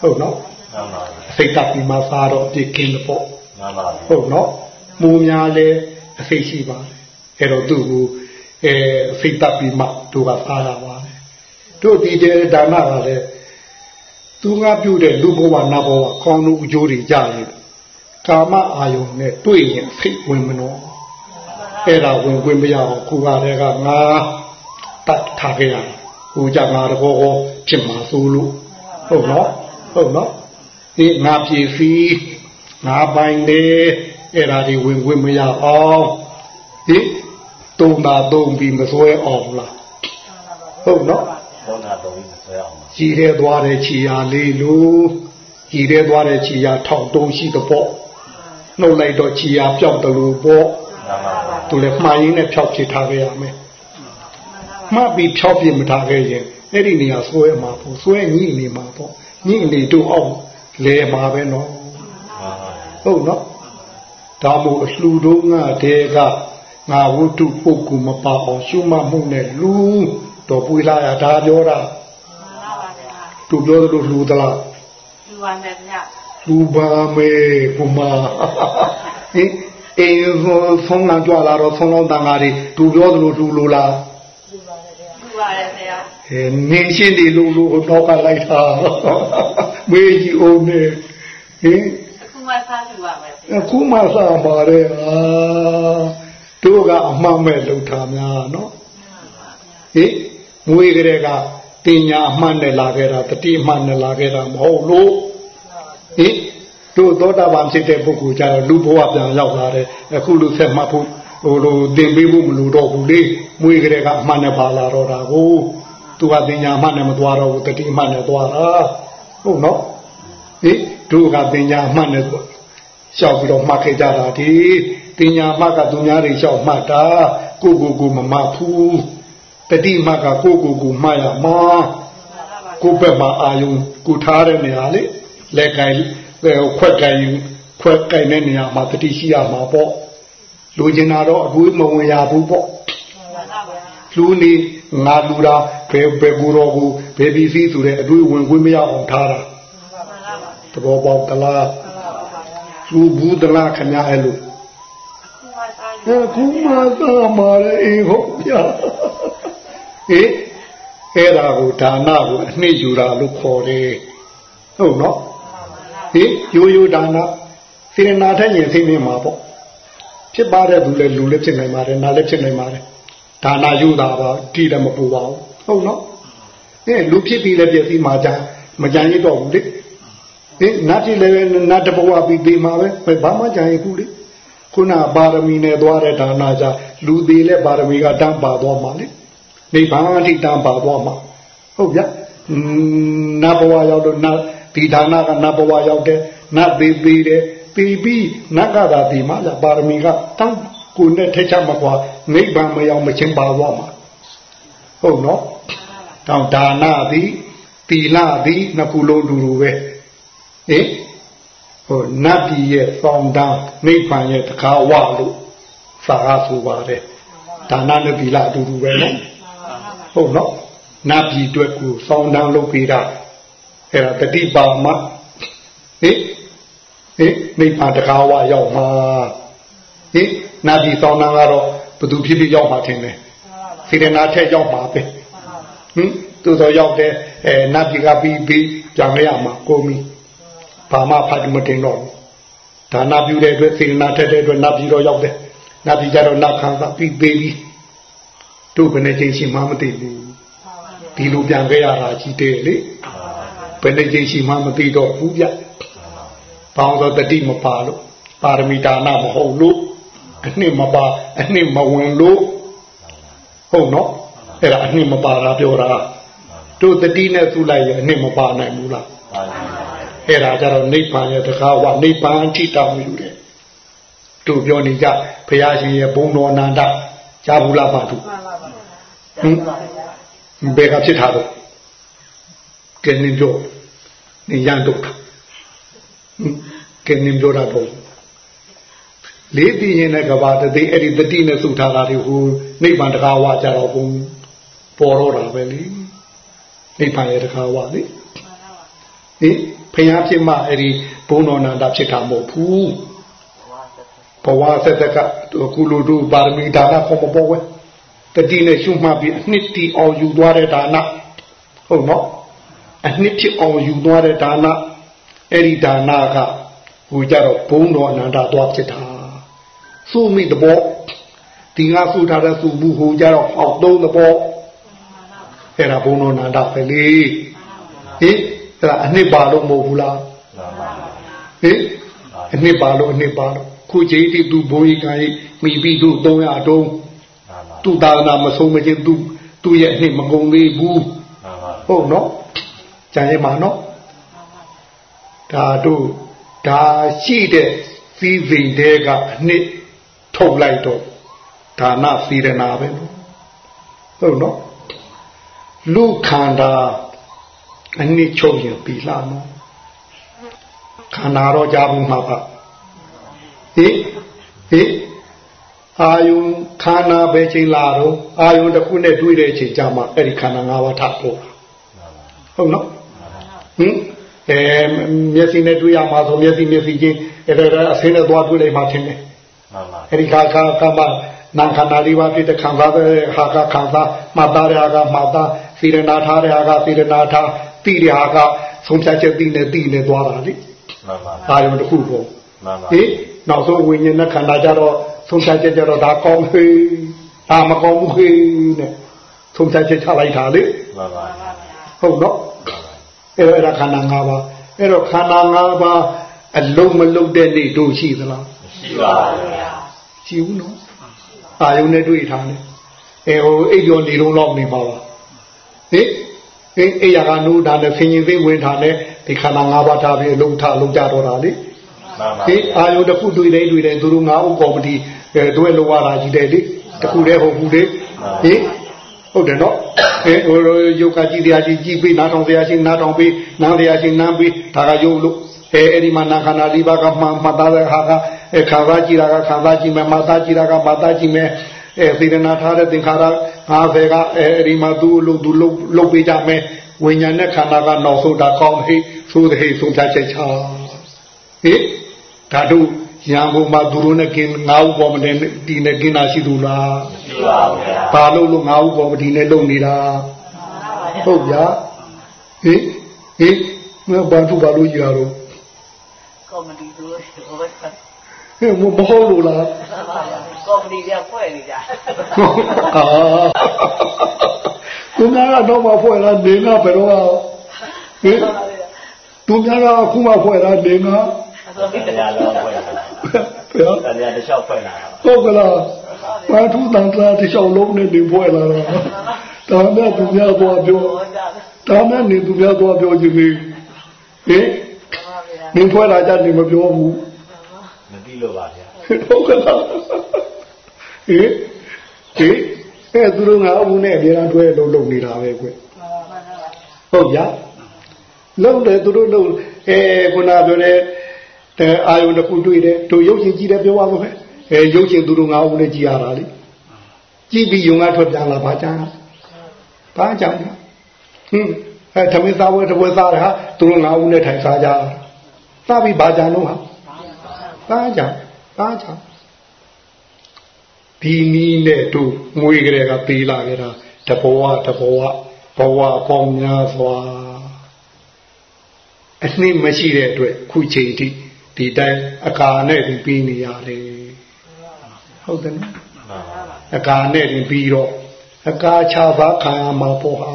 ဟုတ်နော်မှန်ပါဗျာအစိတ်တပ်ပြီးမှစားတော့ပြကင်းတော့မှန်ပါဗျာဟုတ်နော်မူများလဲအစိတ်ရှိပါတယ်အဲ့တော့သူ့ကိုအဲအစိတ်တပ်ပြီးမှတို့ကစားရပါတယ်တို့ဒီတဲ့ဒါနကလည်း သူငါပြုတဲ့လူဘဝနတ်ဘဝကောင်းလို့အကျိုးတွေကြရင်ကာမအာယုန်နဲ့တွေ့ရင်စိတ်ဝင်မလို့အဲ့ဒါဝင်ဝင်မရအောင်ခုကတည်းကငါတတ်ထားခဲ့ရတယ်ဟိုကြငါတော့ဟောဖြစ်မှာဆိုလို့ဟုတ်နော်ဟုတ်နော်ဒီငါပြည်စီငါပိုင်တယ်အဲ့ဒါဒီဝင်ဝင်မရအောင်ဒီတုံတာတုံပြီးမစွဲအောင်လားဟုတ်နော်သုံးတာတော်ပြီးမဆွဲအောင်ပါ ကြည်ရဲသွားတဲ့ခြေရာလေးလို့ကြည်ရဲသွားတဲ့ခြေရာထောင်တုံးရှိတဲ့ပေါ့နှုတ်လိုက်တော့ခြေရာပြောက်တယ်လို့ပေါ့မှန်ပါဗျာသူလည်းမှားရင်းနဲ့ဖြောက်ဖြစ်ထားခဲ့ရမယ်မှတ်ပြီးဖြောက်ပြမထားခဲ့ရင်အဲ့ဒီနေရာဆွဲမှာပေါ့ဆွဲညှိနေမှာပေါ့ညှိနေတို့အောင်လဲမှာပဲနော်မှန်ပါဗျာဟုတ်နော်ဒါမို့အလှူတုံးကတဲကငါဝတ္ထုပုဂ္ဂိုလ်မပါအောင်ရှုမှတ်မှုနဲ့လူတော့ပွေလာရဒါပြောတာမှန်ပါပါဗျာ သူပြောသလိုလှူသလားလူပါနဲ့ဗျာလူပါမေဘုမာဟင်အေးဆုံးလာကြလာတော့ဆုံးလုံးတန်ဃာတွေသူပြောသလိုလူလိုလားလူပါတယ်ဗျာအဲနင်းရှင်းဒီလူလူတော့ကလိုက်တာမေးကြီးအောင်နေဟင်အခုမှစားလူပါမယ်ဗျာအခုမှစပါတယ်ဟာတို့ကအမှန်မဲ့လှုပ်ထားများနော်ဟင်ငွေကလေးက တင်ညာအမှန်နဲ့လာခဲ့တာတတိအမှန်နဲ့လာခဲ့တာမဟုတ်လို့ဟင်တို့သောတာပန်ဖြစ်တဲ့ပုဂ္ဂိုလ်ကြတော့လူဘဝပြန်ရောက်လာတယ်အခုလူဆက်မှတ်ဖို့ဟိုလိုတင်ပေးဖို့မလိုတော့ဘူးလေမွေးကလေးကအမှန်နဲ့ပါလာတော့တာကိုသူကတင်ညာအမှန်နဲ့မသွားတော့ဘူးတတိအမှန်နဲ့သွားတာဟုတ်နော်ဟင်တို့ကတင်ညာအမှန်နဲ့ရှောက်ပြီးတော့မှတ်ခဲ့ကြတာဒီတင်ညာမှတ်ကသူများတွေရှောက်မှတ်တာကိုကိုကိုမမှတ်ဘူး တတိမှတ်ကကိုကိုကိုမှတ်ရမှာကိုယ့်ဘက်မှာအာယုံကိုထားတဲ့နေရာလေလက်ကင်ခွက်ကင်ခွက်ကင်တဲ့နေရာမှာတတိရှိရမှာပေါ့လူကျင်တာတော့အကွေးမဝင်ရဘူးပေါ့လူနေငါလူတာဘယ်ဘယ်ကိုတော့ကိုဘယ်ပြည်စည်းဆိုတဲ့အတွေးဝင်ခွင့်မရအောင်ထားတာသဘောပေါက်သလားလူဘူးသလားခင်ဗျာအဲ့လိုအခုမှစားလူအခုမှသာမာရဲအေးဟုတ်ပြ ဟေးအဲ့ဒါကိုဒါနကိုအနှစ်ယူတာလို့ခေါ်တယ်ဟုတ်နော်ဟေးရိုးရိုးဒါနစေရနာထက်ရင်သိနေမှာပေါ့ဖြစ်ပါတဲ့သူလည်းလူလည်းဖြစ်နိုင်ပါတယ်နာလည်းဖြစ်နိုင်ပါတယ်ဒါနယူတာပါတိလည်းမပူပါဘူးဟုတ်နော်အဲလူဖြစ်ပြီးလည်းပြည့်စည်မှာကြမကြံရတော့ဘူးလေဟေးနတ်ကြီးလည်းနတ်တဘဝပြီးပြီးမှာပဲဘာမှကြံရဘူးလေခုနပါရမီနဲ့သွားတဲ့ဒါနကြလူသေးလဲပါရမီကတန်းပါသွားမှာလေ နိဗ္ဗာန်အထိတန်းပါသွားမှာဟုတ်ဗျနတ်ဘဝရောက်လို့နတ်ဒီဒါနကနတ်ဘဝရောက်တယ်နတ်သေးသေးတယ်ပြီးပြီးနတ်ကသာဒီမှာလားပါရမီကတန်းကိုနဲ့ထိတ်ချမကွာနိဗ္ဗာန်မရောက်မချင်းပါသွားမှာဟုတ်နော်တောင်ဒါနသည်သီလသည်နှစ်ခုလုံးအတူတူပဲဟင်ဟိုနတ်ပြည်ရဲ့သောင်းတန်းနိဗ္ဗာန်ရဲ့တခါဝလို့စာရဆိုပါတယ်ဒါနနဲ့သီလအတူတူပဲနော် ဟုတ်နော်နတ်ပြည်အတွက်ကိုသောင်းတန်းလုပ်ပေးတာအဲ့ဒါတတိပါမဟင်ဟင်နိဗ္ဗာန်တခါဝရောက်မှာဟင်နတ်ပြည်သောင်းတန်းကတော့ဘသူဖြစ်ဖြစ်ရောက်မှာထင်တယ်စေတနာထက်ရောက်မှာပဲဟင်သူတော့ရောက်တဲ့အဲနတ်ပြည်ကပြီးပြီးပြန်ရမှာကိုမီဘာမှဖတ်မတင်တော့ဘူးဒါနပြုတဲ့အတွက်စေတနာထက်တဲ့အတွက်နတ်ပြည်တော့ရောက်တယ်နတ်ပြည်ကြတော့နတ်ခံစားပြီးပေးပြီး တို့ဘယ်နဲ့ချင်းရှိမှမသိဘူးဒီလိုပြန်ခဲ့ရတာကြီးတယ်လေဘယ်နဲ့ချင်းရှိမှမသိတော့ဘူးဗျဘောင်းတော့တတိမပါလို့ပါရမီဒါနမဟုတ်လို့အနှစ်မပါအနှစ်မဝင်လို့ဟုတ်နော်အဲ့ဒါအနှစ်မပါတာပြောတာတို့တတိနဲ့သူ့လိုက်ရအနှစ်မပါနိုင်ဘူးလားပါပါအဲ့ဒါကြတော့နိဗ္ဗာန်ရဲ့တကားဝနိဗ္ဗာန်ထိတောင်ယူတယ်တို့ပြောနေကြဘုရားရှင်ရဲ့ဘုံတော်အနန္တကြားဘူးလားပါတို့ဟင် ဘယ်ကဖြစ်တာတော့ကဲနေပြောနေရန်တော့ဟင်ကဲနေပြောတာတော့လေးသိရင်လည်းကဘာတသိအဲ့ဒီတတိနဲ့စုထားတာတွေဟိုနိဗ္ဗာန်တကားဝကြတော့ဘုံပေါ်တော့တာပဲလေနိဗ္ဗာန်ရဲ့တကားဝလေဟင်ဖျားဖြစ်မှအဲ့ဒီဘုံတော်နန္ဒဖြစ်တာမဟုတ်ဘူးဘဝဆက်ဆက်ကကုလိုတို့ပါရမီဒါနခေါ်မပေါ်ဝဲ တတိနဲ့ရှုမှတ်ပြီးအနှစ်တီအောင်ယူသွားတဲ့ဒါနဟုတ်နော်အနှစ်ဖြစ်အောင်ယူသွားတဲ့ဒါနအဲ့ဒီဒါနကဟိုကြတော့ဘုံတော်အနန္တသွားဖြစ်တာစုမိတဘောဒီငါစုထားတဲ့စုဘူးဟိုကြတော့အောက်သုံးတဘောအဲ့ဒါဘုံတော်အနန္တပဲလေဟင်အဲ့ဒါအနှစ်ပါလို့မဟုတ်ဘူးလားမှန်ပါဟင်အနှစ်ပါလို့အနှစ်ပါလို့ခုချိန်တိသူဘိုးကြီးကကြီးမိပြီးသူ300တုံးမှန်ပါ သူသာသနာမဆုံးမချင်းသူသူရဲ့အနှစ်မကုန်သေးဘူးမှန်ပါဟုတ်နော်ကြံရမှာနော်ဒါတို့ဒါရှိတဲ့စီစိန်တဲကအနှစ်ထုတ်လိုက်တော့ဒါနစီရနာပဲနော်ဟုတ်နော်လူခန္ဓာအနှစ်ချုပ်ရင်ပြီလားနော်ခန္ဓာတော့ကြားဘူးမှာပါဟိဟိ အာယုံခန္ဓာပဲချိန်လာတော့အာယုံတစ်ခုနဲ့တွေ့တဲ့အချိန်ကြမှာအဲ့ဒီခန္ဓာ၅ပါးထဖို့ဟုတ်နော်ဟင်အဲမျက်စိနဲ့တွေ့ရမှာဆိုမျက်စိမျက်စိချင်းအဲ့ဒါအဆင်းနဲ့သွားတွေ့လိုက်မှထင်တယ်မှန်ပါအဲ့ဒီခါခါကမနာခန္ဓာလေးပါးဖြစ်တဲ့ခံစားတဲ့ဟာကခံစားမှတ်သားတဲ့ဟာကမှတ်သားစေရနာထားတဲ့ဟာကစေရနာထားသိတဲ့ဟာကဆုံးဖြတ်ချက်သိနေသိနေသွားတာလေမှန်ပါအာယုံတစ်ခုပေါ့မှန်ပါဟေးနောက်ဆုံးဝိညာဉ်နဲ့ခန္ဓာကြတော့ ဆုံးဖြတ်ချက်ကြတော့ဒါကောင်းဟေးဒါမကောင်းဘူးဟေးနဲ့ဆုံးဖြတ်ချက်ချလိုက်တာလေမှန်ပါဟုတ်တော့အဲ့တော့အဲ့ဒါခန္ဓာ၅ပါးအဲ့တော့ခန္ဓာ၅ပါးအလုံးမလုံးတဲ့နေ့တို့ရှိသလားရှိပါဘူးကြည့်ဦးနော်အာယုန်နဲ့တွေ့ထားတယ်အဲဟိုအိပ်ကျော်နေလုံးတော့နေပါပါဟင်ဟင်အိယာကနိုးတာနဲ့ဆင်ញင်သိဝင်ထားတဲ့ဒီခန္ဓာ၅ပါးထားပြီးအလုံးထားလုံးကြတော့တာလေမှန်ပါဟင်အာယုန်တစ်ခုတွေ့တယ်တွေ့တယ်သူတို့ငါဥကော်မတီ အဲတွဲလောရတာကြီးတယ်လေတစ်ခုတည်းဟုတ်ဘူးလေဟင်ဟုတ်တယ်နော်အဲဟိုယုတ်ကကြည့်တရားကြီးကြည့်ပြီးနားထောင်တရားချင်းနားထောင်ပြီးနားတရားချင်းနားပြီးဒါကယုတ်လို့အဲအဲ့ဒီမှာနာခန္ဓာလေးပါးကမှန်မှတ်သားတဲ့ဟာကအဲခံစားကြည့်တာကခံစားကြည့်မယ်မှတ်သားကြည့်တာကမှတ်သားကြည့်မယ်အဲစေတနာထားတဲ့သင်္ခါရ50ကအဲအဲ့ဒီမှာသူ့လို့သူလုတ်လုတ်ပေးကြမယ်ဝိညာဉ်နဲ့ခန္ဓာကနောက်ဆုံးတာကောင်းဟိသိုးတဲ့ဟိဆုံးဖြတ်ချက်ချဟိဓာတု ရန်ကုန်မှာသူတို့နဲ့ကင်းငါးဦးပေါ်မတင်ဒီနဲ့ကင်းတာရှိသူလားရှိပါဘူးခင်ဗျာဘာလို့လို့ငါးဦးပေါ်မဒီနဲ့လုံနေတာဟုတ်ဗျာဟေးဟေးငါဘာတို့ဘာလို့ကြီးရတော့ကောမဒီတို့ဟောပဲဟဲ့မဟုတ်လို့လားကောမဒီကဖွဲ့နေကြအာသူများကတော့မဖွဲ့လားနေကဘယ်တော့ဟေးသူများကအခုမှဖွဲ့လားနေက ငါတရားလုံးဖွဲ့တာဗျာတရားတစ်လျှောက်ဖွဲ့လာတာဟုတ်ကလားဘာသူတန်တာတစ်ချောင်းလုံးနဲ့နေဖွဲ့လာတာဒါမဲ့သူများတော့ပြောဟောကြတယ်ဒါမဲ့နေသူများတော့ပြောကြည့်လေဟင်ပါဗျာနေဖွဲ့လာကြနေမပြောဘူးမသိလို့ပါဗျာဟုတ်ကလားဟင်ဟင်အဲသူတို့ကအမှုနဲ့အများအားတွဲလုံးလုံးနေတာပဲကွဟုတ်ကြလုံးတယ်သူတို့လုံးအဲခုနပြောတဲ့ အဲအာယုန်တစ်ခုတွေ့တယ်တို့ရုပ်ရှင်ကြည့်တယ်ပြောပါဦးပဲအဲရုပ်ရှင်သူတို့ငါအမှုနဲ့ကြည်ရတာလေကြည့်ပြီးယုံကထွက်ပြန်လာပါကြမ်းဘာကြောင့်လဲဟင်အဲသမင်းသားဝဲတဝဲသားတယ်ဟာသူတို့ငါအမှုနဲ့ထိုင်စားကြစားပြီးဘာကြမ်းလို့ဟာဘာကြောင့်ဘာကြောင့်ဒီနည်းနဲ့တို့ငွေကြတဲ့ကပေးလာကြတာတဘောတဘောဘဝပေါင်းများစွာအနှိမ့်မရှိတဲ့အတွက်ခုချိန်ထိ ဒီတိုင်းအကာနဲ့ဒီပြီးနေရတယ်ဟုတ်တယ်နော်မှန်ပါအကာနဲ့ဒီပြီးတော့အကာခြားပါခံရမှာပေါ့ဟာ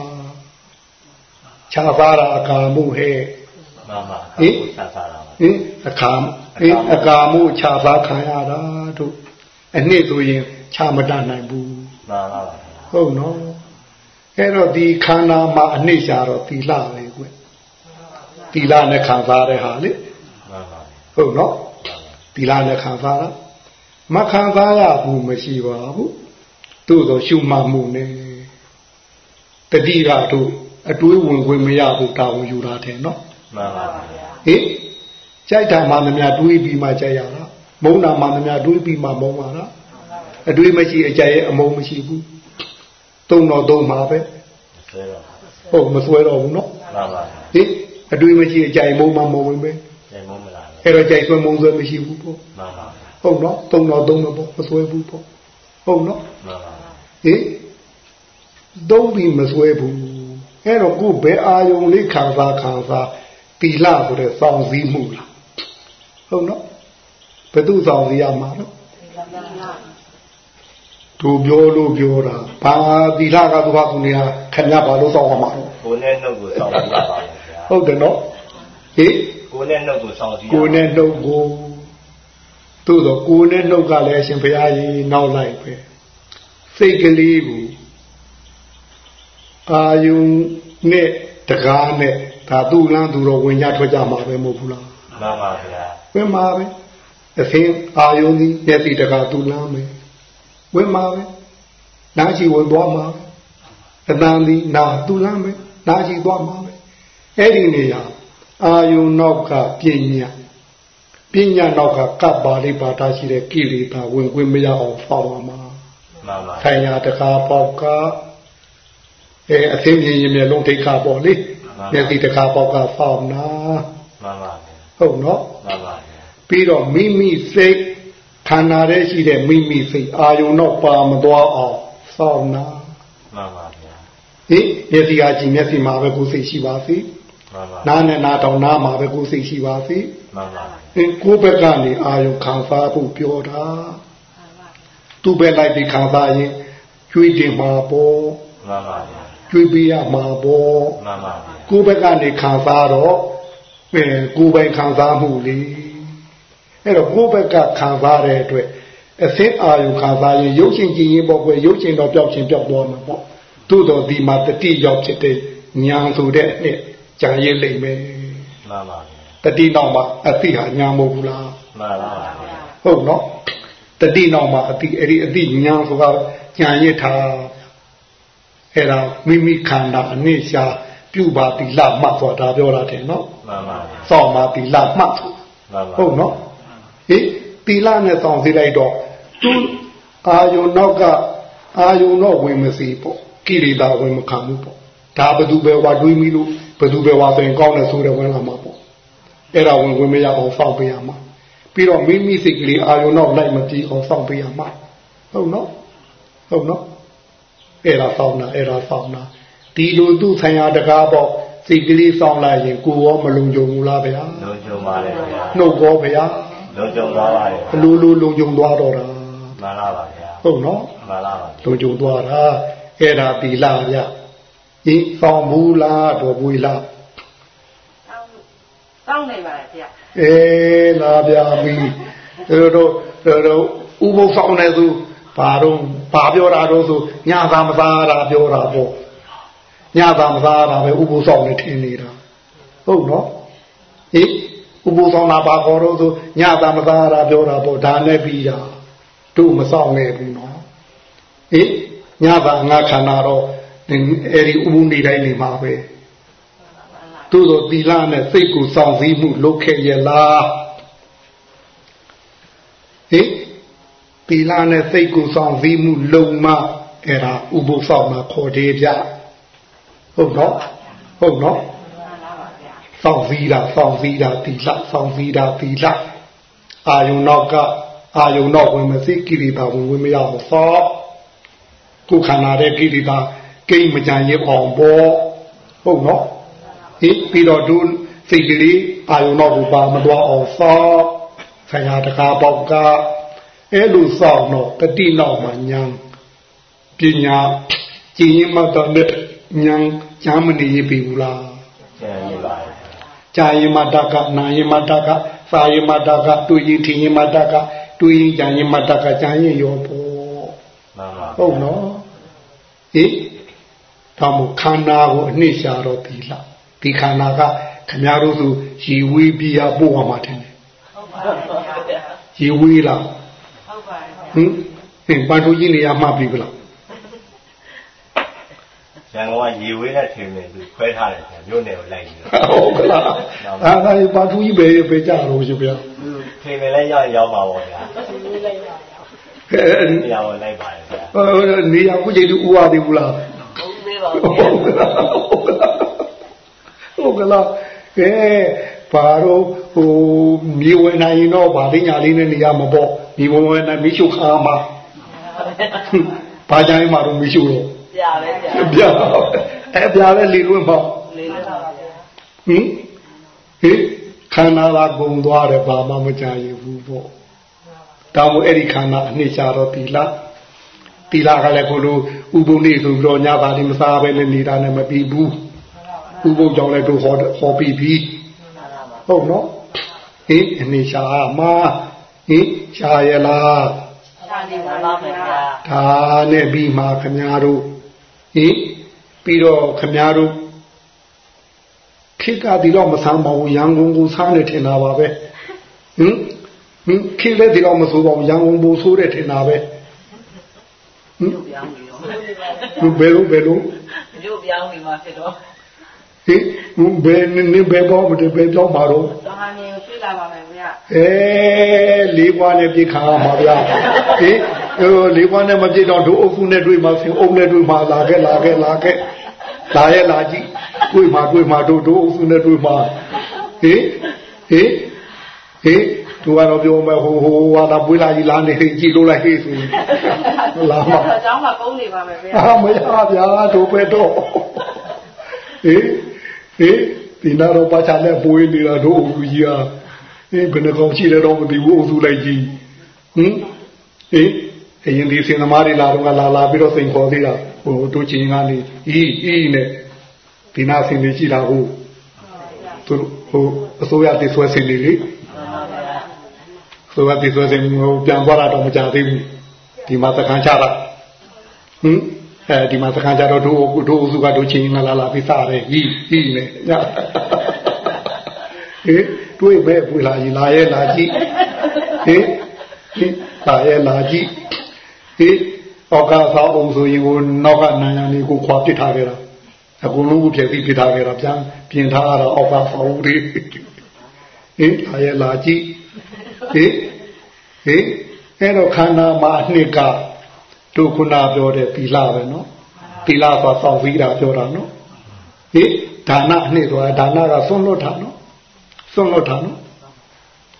ခြားပါတာအကာမှုဟဲ့မှန်ပါဟင်ဆက်စားတာပါဟင်အခါဟင်အကာမှုခြားပါခံရတာတို့အနှစ်ဆိုရင်ခြားမတတ်နိုင်ဘူးမှန်ပါပါဟုတ်နော်အဲ့တော့ဒီခန္ဓာမှာအနှစ်ရှာတော့သီလပဲကွသီလနဲ့ခံစားတဲ့ဟာလေမှန်ပါ ဟုတ်နော်သီလနဲ့ခံစားတာမခံစားရဘူးမရှိပါဘူးသို့သောရှုမှတ်မှုနဲ့တတိကတို့အတွေးဝင်ခွင့်မရဘူးတာဝန်ယူတာတယ်နော်မှန်ပါဟင်ကြိုက်တာမှလည်းများတွေးပြီးမှကြိုက်ရတာမမုံနာမှမများတွေးပြီးမှမုံပါလားအတွေးမရှိအကြရဲ့အမုံမရှိဘူးသုံးတော့သုံးပါပဲဆွဲတော့ဟုတ်မစွဲတော့ဘူးနော်မှန်ပါဟင်အတွေးမရှိအကြမုံမှမုံဝင်ပဲကျန်မမလား အဲ့တော့ကြိုက်ဆွဲမုံဆွဲမရှိဘူးပေါ့မှန်ပါဟုတ်နော်သုံးတော့သုံးတော့ပေါ့မစွဲဘူးပေါ့ဟုတ်နော်မှန်ပါဟင်သုံးပြီးမစွဲဘူးအဲ့တော့ကိုဘယ်အာယုံလေးခံစားခံစားတီလာဆိုတဲ့စောင့်စည်းမှုလားဟုတ်နော်ဘယ်သူစောင့်စည်းရမှာတော့သူပြောလို့ပြောတာဘာတီလာကသူကသူနေရခင်ဗျာဘာလို့စောင့်ရမှာလဲကိုယ်နဲ့နှုတ်ကိုစောင့်ကြည့်ရပါမယ်ဗျာဟုတ်တယ်နော်ဟင် ကိုယ်နဲ့နှုတ်ကိုစောင့်ကြည့်ကိုယ်နဲ့နှုတ်ကိုသို့တော့ကိုယ်နဲ့နှုတ်ကလည်းအရှင်ဘုရားကြီးနောက်လိုက်ပဲစိတ်ကလေးကိုအာယုန်နဲ့တကားနဲ့ဒါသူ့လန်းသူတော့ဝင်ကြထွက်ကြမှာပဲမဟုတ်ဘူးလားမှန်ပါဗျာဝင်မှာပဲအသင်အာယုန်ဒီမျက်စိတကားသူ့လန်းမယ်ဝင်မှာပဲနားချီဝင်သွားမှာပဲအတန်ဒီနာသူ့လန်းမယ်နားချီသွားမှာပဲအဲ့ဒီနေရာ အာယုန်နောက်ကပြညာပညာနောက်ကကပ္ပါလိပါဒရှိတဲ့ကိလေသာဝင်ခွင့်မရအောင်ဖောက်ပါမှာမှန်ပါထိုင်ရတကားပေါက်ကအဲအသင်းပြင်းရင်မျိုးလုံးထိတ်ခါပေါ့လေမျက်စိတကားပေါက်ကဖောက်နာမှန်ပါဗျာဟုတ်နော်မှန်ပါဗျာပြီးတော့မိမိစိတ်ခန္ဓာထဲရှိတဲ့မိမိစိတ်အာယုံတော့ပါမသွားအောင်စောင့်နာမှန်ပါဗျာဟိမျက်စိကကြည့်မျက်စိမှာပဲကိုယ်စိတ်ရှိပါစေမှန်ပါ နားနဲ့နားတောင်နားမှာပဲကိုယ်စိတ်ရှိပါစေမှန်ပါအင်းကိုယ်ဘက်ကနေအာယုံခံစားဖို့ပြောတာသူ့ဘက်လိုက်ပြီးခံစားရင်ကျွေးတင်မှာပေါ့မှန်ပါဗျာကျွေးပေးရမှာပေါ့မှန်ပါဗျာကိုယ်ဘက်ကနေခံစားတော့အဲကိုယ်ပိုင်ခံစားမှုလေအဲ့တော့ကိုယ်ဘက်ကခံစားတဲ့အတွက်အသင်းအာယုခံစားရင်ရုပ်ရှင်ကြည့်ရင်ပေါ့ကွယ်ရုပ်ရှင်တော့ပျောက်ချင်းပျောက်သွားမှာပေါ့သို့တော်ဒီမှာတတိရောက်ဖြစ်တဲ့ညာဆိုတဲ့အနှစ် ကြံရည်လိမ့်မယ်မှန်ပါဗျာတတိနောက်မှာအတိဟာညာမဟုတ်ဘူးလားမှန်ပါဗျာဟုတ်နော်တတိနောက်မှာအတိအဲ့ဒီအတိညာဆိုတာကြံရည်ထားအဲ့ဒါမိမိခန္ဓာအနည်းရှာပြုပါတိလမှတ်သွားတာပြောတာတယ်နော်မှန်ပါဗျာစောင့်ပါတိလမှတ်ဆိုမှန်ပါဟုတ်နော်ဟိတိလနဲ့စောင့်စီလိုက်တော့သူအာယုံနောက်ကအာယုံတော့ဝင်မစီပေါ့ကိရိတာဝင်မခံဘူးပေါ့ဒါဘသူပဲဝါတွေးမိလို့ ဘသူပဲဝါဆိုရင်ကောင်းတယ်ဆိုတယ်ဝင်လာမှာပေါ့အဲ့ဒါဝင်ဝင်မရအောင်စောင့်ပေးရမှာပြီးတော့မိမိစိတ်ကလေးအာယုံတော့လိုက်မပြေအောင်စောင့်ပေးရမှာဟုတ်နော်ဟုတ်နော်အဲ့ဒါစောင့်တာအဲ့ဒါစောင့်တာဒီလိုသူ့ဆိုင်ရာတကားပေါ့စိတ်ကလေးစောင့်လိုက်ရင်ကိုယ်ရောမလုံခြုံဘူးလားဗျာလုံးကြုံပါတယ်ဗျာနှုတ်ကောဗျာလုံးကြုံသွားပါတယ်အလိုလိုလုံခြုံသွားတော့တာမှန်လားပါဗျာဟုတ်နော်မှန်လားပါလုံခြုံသွားတာအဲ့ဒါတီလာဗျ ဒီဆောင်ဘူးလားတော်ဘူးလားတောင်းနေပါလေဗျာအေးလာဗျာပြီတို့တို့တို့တို့ဥပုသ်ဆောင်နေသူဘာတော့ဘာပြောတာတော့ဆိုညသာမသားတာပြောတာပေါ့ညသာမသားတာပဲဥပုသ်ဆောင်နေထင်နေတာဟုတ်နော်ဟိဥပုသ်ဆောင်တာဘာခေါ်တော့ဆိုညသာမသားတာပြောတာပေါ့ဒါနဲ့ပြီးတာတို့မဆောင်နေဘူးနော်ဟိညသာငါခန္ဓာတော့ အဲ့ဒီဥပုနေတိုင်းနေမှာပဲသို့တော့သီလနဲ့စိတ်ကိုစောင့်စည်းမှုလုပ်ခဲ့ရလားဟိသီလနဲ့စိတ်ကိုစောင့်စည်းမှုလုံမှအဲ့ဒါဥပုသ်ဆောင်မှာခေါ်တယ်ဗျဟုတ်နော်ဟုတ်နော်မှန်လားပါဗျာစောင့်စည်းတာစောင့်စည်းတာသီလစောင့်စည်းတာသီလအာယုံနောက်ကအာယုံနောက်ဝင်မစိကိရိတာဝင်ဝင်မရအောင်စောကိုယ်ခန္ဓာတဲ့ကိရိတာ ကိမ့်မကြံရအောင်ပေါ့ဟုတ်နော်ဟိပြီးတော့ဒုစိတ်ကလေးအာယုံနောက်ကိုပါမသွားအောင်စောဆရာတကားပေါက်ကအဲ့လိုစောင့်တော့တတိနောက်မှာညာပညာကျင့်ရင်မတော်တဲ့ညာညာမနေပြီဘူးလားကျန်နေပါဗျာကြာရင်မတကနာရင်မတကစာရင်မတကတွေ့ရင်ထင်ရင်မတကတွေ့ရင်ကြာရင်မတကကြာရင်ရောပေါ့မှန်ပါဟုတ်နော်ဟိ ဒါမို့ခန္ဓာကိုအနှစ်ရှာတော့ပြီလားဒီခန္ဓာကခမည်းတော်ဆိုရီဝေးပြရပို့ရမှာတယ်ဟုတ်ပါဗျာရီဝေးလားဟုတ်ပါဗျာဟင်ဟင်ပန်တူကြီးနေရမှပြီဗလားရန်ကုန်ကရေဝေးနဲ့ထင်တယ်သူခွဲထားတယ်ဗျာမြို့နယ်ကိုလိုက်ပြီးတော့ဟုတ်ကလားအာသာပါထူကြီးပဲပဲကြတော့ရှင်ဗျာသူထင်တယ်လည်းရောက်ရင်ရောက်ပါပေါ့ဗျာအဲနေရာကိုလိုက်ပါတယ်ဗျာနေရာခုချိန်တူဥဝသေးဘူးလားဟုတ် သေးပါဟုဘူးတ်ကလားဟုတ်ကလားကဲဘာတော့ဟိုမြေဝင်နိုင်ရင်တော့ဗာလိညာလေးနဲ့နေရမှာပေါ့မြေဝင်ဝင်နိုင်မိရှုခါမှာဘာကြိုင်းမှာတော့မိရှုတော့ပြပဲပြပြအဲပြလဲလေလွင့်ပေါ့လေးလေးပါဗျာဟင်ဟင်ခန္ဓာလာဂုံသွားတယ်ဘာမှမကြရဘူးပေါ့ဒါမို့အဲ့ဒီခန္ဓာအနှစ်ချတော့တီလာတီလာကလည်းကိုလို ဥပုံနေဆိုပြီးတော့ညပါလေးမစားပဲနဲ့နေတာနဲ့မပြီးဘူးဥပုံကြောင့်လည်းတို့ဟောဟောပြီးပြီဟုတ်နော်ဟင်အနှစ်ချမှာဟင်ရှားရလားရှာနေပါပါပါမယ်မယ်ဗျာဗျာဒါနဲ့ပြီးမှခမားတို့ဟင်ပြီးတော့ခမားတို့ခေတ်ကဒီတော့မဆမ်းပါဘူးရန်ကုန်ကိုစားနေထင်တာပါပဲဟင်ဟင်ခေတ်လည်းဒီတော့မဆိုးပါဘူးရန်ကုန်ကိုဆိုးတယ်ထင်တာပဲ မြို့ပြောင်းပြီးတော့ဘယ်လိုဘယ်လိုမြို့ပြောင်းပြီးမှဖြစ်တော့ဟင်ဘယ်နည်းဘယ်ပေါ့မတဘယ်တော့မှာတော့တော်ဟာနေကိုတွေ့လာပါမယ်ဗျာအဲလေးပွားနဲ့ပြစ်ခါမှာဗျာဟင်ဟိုလေးပွားနဲ့မပြစ်တော့ဒုအုပ်စုနဲ့တွေ့မှာဆင်အုပ်နဲ့တွေ့မှာလာခဲ့လာခဲ့လာခဲ့လာရဲ့လာကြည့်တွေ့မှာတွေ့မှာတို့ဒုအုပ်စုနဲ့တွေ့မှာဟင်ဟင်ဟင် သူကတော့ပြောမယ်ဟိုဟိုဟာလာပွေးလာကြီးလာနေကြည့်လို့လိုက်ဟေးဆိုလာမှာတော့ကျောင်းမှာကုန်းနေပါမယ်ဗျာအာမရဗျာတို့ပဲတော့ဟေးဟေးဒီနာတော့ပါချလက်ပွေးနေတာတို့အူကြီးอ่ะဟေးဘယ်နှကောင်ရှိလဲတော့မသိဘူးအုပ်စုလိုက်ကြီးဟင်ဟေးအရင်ဒီစင်သမားတွေလာတော့လာလာပြီးတော့စိန်ခေါ်သေးတာဟိုတို့ချင်းကနေဤဤနဲ့ဒီနာစင်ကြီးရှိတာဟုတ်သူဟိုအစိုးရတည်ဆွဲစင်နေလေ ဆိုရတည်ဆွဲစင်ဟိုပြန်သွားတာတော့မကြသေးဘူးဒီမှာသခန်းချတာဟင်အဲဒီမှာသခါကြတော့တို့တို့အစုကတို့ချင်းလာလာလာပြီးစားတယ်ဟီးဟီးနဲ့ညဟေးတွေးပဲပွေလာရင်လာရဲ့လာကြည့်ဟေးဟေးလာရဲ့လာကြည့်ဟေးအောက်ကဆောင်းအောင်ဆိုရင်ကိုနောက်ကနန်းရံလေးကိုခွာပစ်ထားခဲ့တာအကုန်လုံးကိုဖြည့်ပြီးပစ်ထားခဲ့တာပြန်ပြင်ထားရတော့အောက်ကဆောင်းလေးဟေးလာရဲ့လာကြည့် ဟေးဟေးအဲ့တော့ခန္ဓာမှာအနှစ်ကတို့ခုနပြောတဲ့သီလပဲနော်သီလဆိုစောင့်စည်းတာပြောတာနော်ဟိဒါနအနှစ်ဆိုတာဒါနကဆွန့်လွတ်တာနော်ဆွန့်လွတ်တာနော်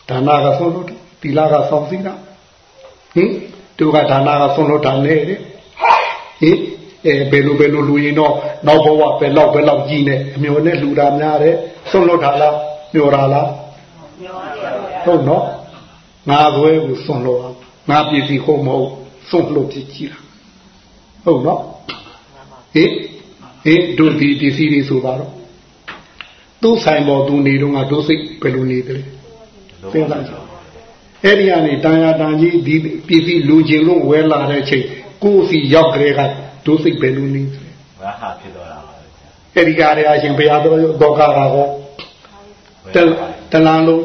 ဒါနကဆွန့်လွတ်တာသီလကစောင့်စည်းတာဟင်တို့ကဒါနကဆွန့်လွတ်တာနဲ့လေဟိအဲဘယ်လိုဘယ်လိုလူရင်တော့နောက်ဘဝပဲလောက်ပဲလောက်ကြီးနေအမျိုးနဲ့လူတာများတယ်ဆွန့်လွတ်တာလားမျောတာလားဟုတ်နော် ငါဘွဲကိုဆွန့်လွတ်အောင်ငါပြည်စီခုံမဟုတ်စွန့်လို့ဖြစ်ကြည့်တာဟုတ်နော်ဟင်ဟင်တို့ဒီပစ္စည်းတွေဆိုပါတော့သူ့ဆိုင်ပေါ်သူနေတော့ငါတို့စိတ်ဘယ်လိုနေတယ်စဉ်းစားကြည့်အဲ့ဒီကနေတန်ရာတန်ကြီးဒီပစ္စည်းလူချင်းလုံးဝဲလာတဲ့အချိန်ကိုယ်စီရောက်ကြတဲ့ကတို့စိတ်ဘယ်လိုနေတယ်ငါဟာဖြစ်တော့တာပါဗျာအဲ့ဒီကားရအရှင်ဘုရားတော်တော်ကားတာဟောတတလန်းလုံး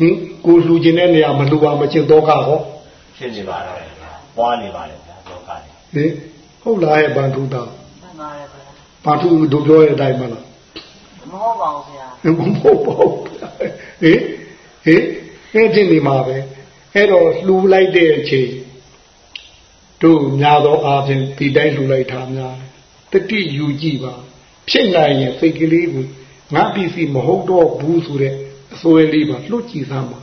ဟင် ကိုလူချင်းတဲ့နေရာမလူပါမချင်းတော့ကားဟောဖြစ်နေပါတယ်ဗျာပွားနေပါတယ်ဗျာလောကကြီးဟင်ဟုတ်လားရဲ့ဗန္ဓုတာမှန်ပါတယ်ဗျာဘာသူတို့ပြောတဲ့အတိုင်းမလားမဟုတ်ပါဘူးဗျာမဟုတ်ပါဘူးဟင်ဟင်အဲ့ဒီနေမှာပဲအဲ့တော့လှူလိုက်တဲ့အချိန်တို့များသောအားဖြင့်ဒီတိုင်းလှူလိုက်တာများတတိယူကြည့်ပါဖြစ်နိုင်ရင်စိတ်ကလေးကိုငါပစ္စည်းမဟုတ်တော့ဘူးဆိုတဲ့အစွဲလေးပါလွတ်ကြည့်စမ်းပါ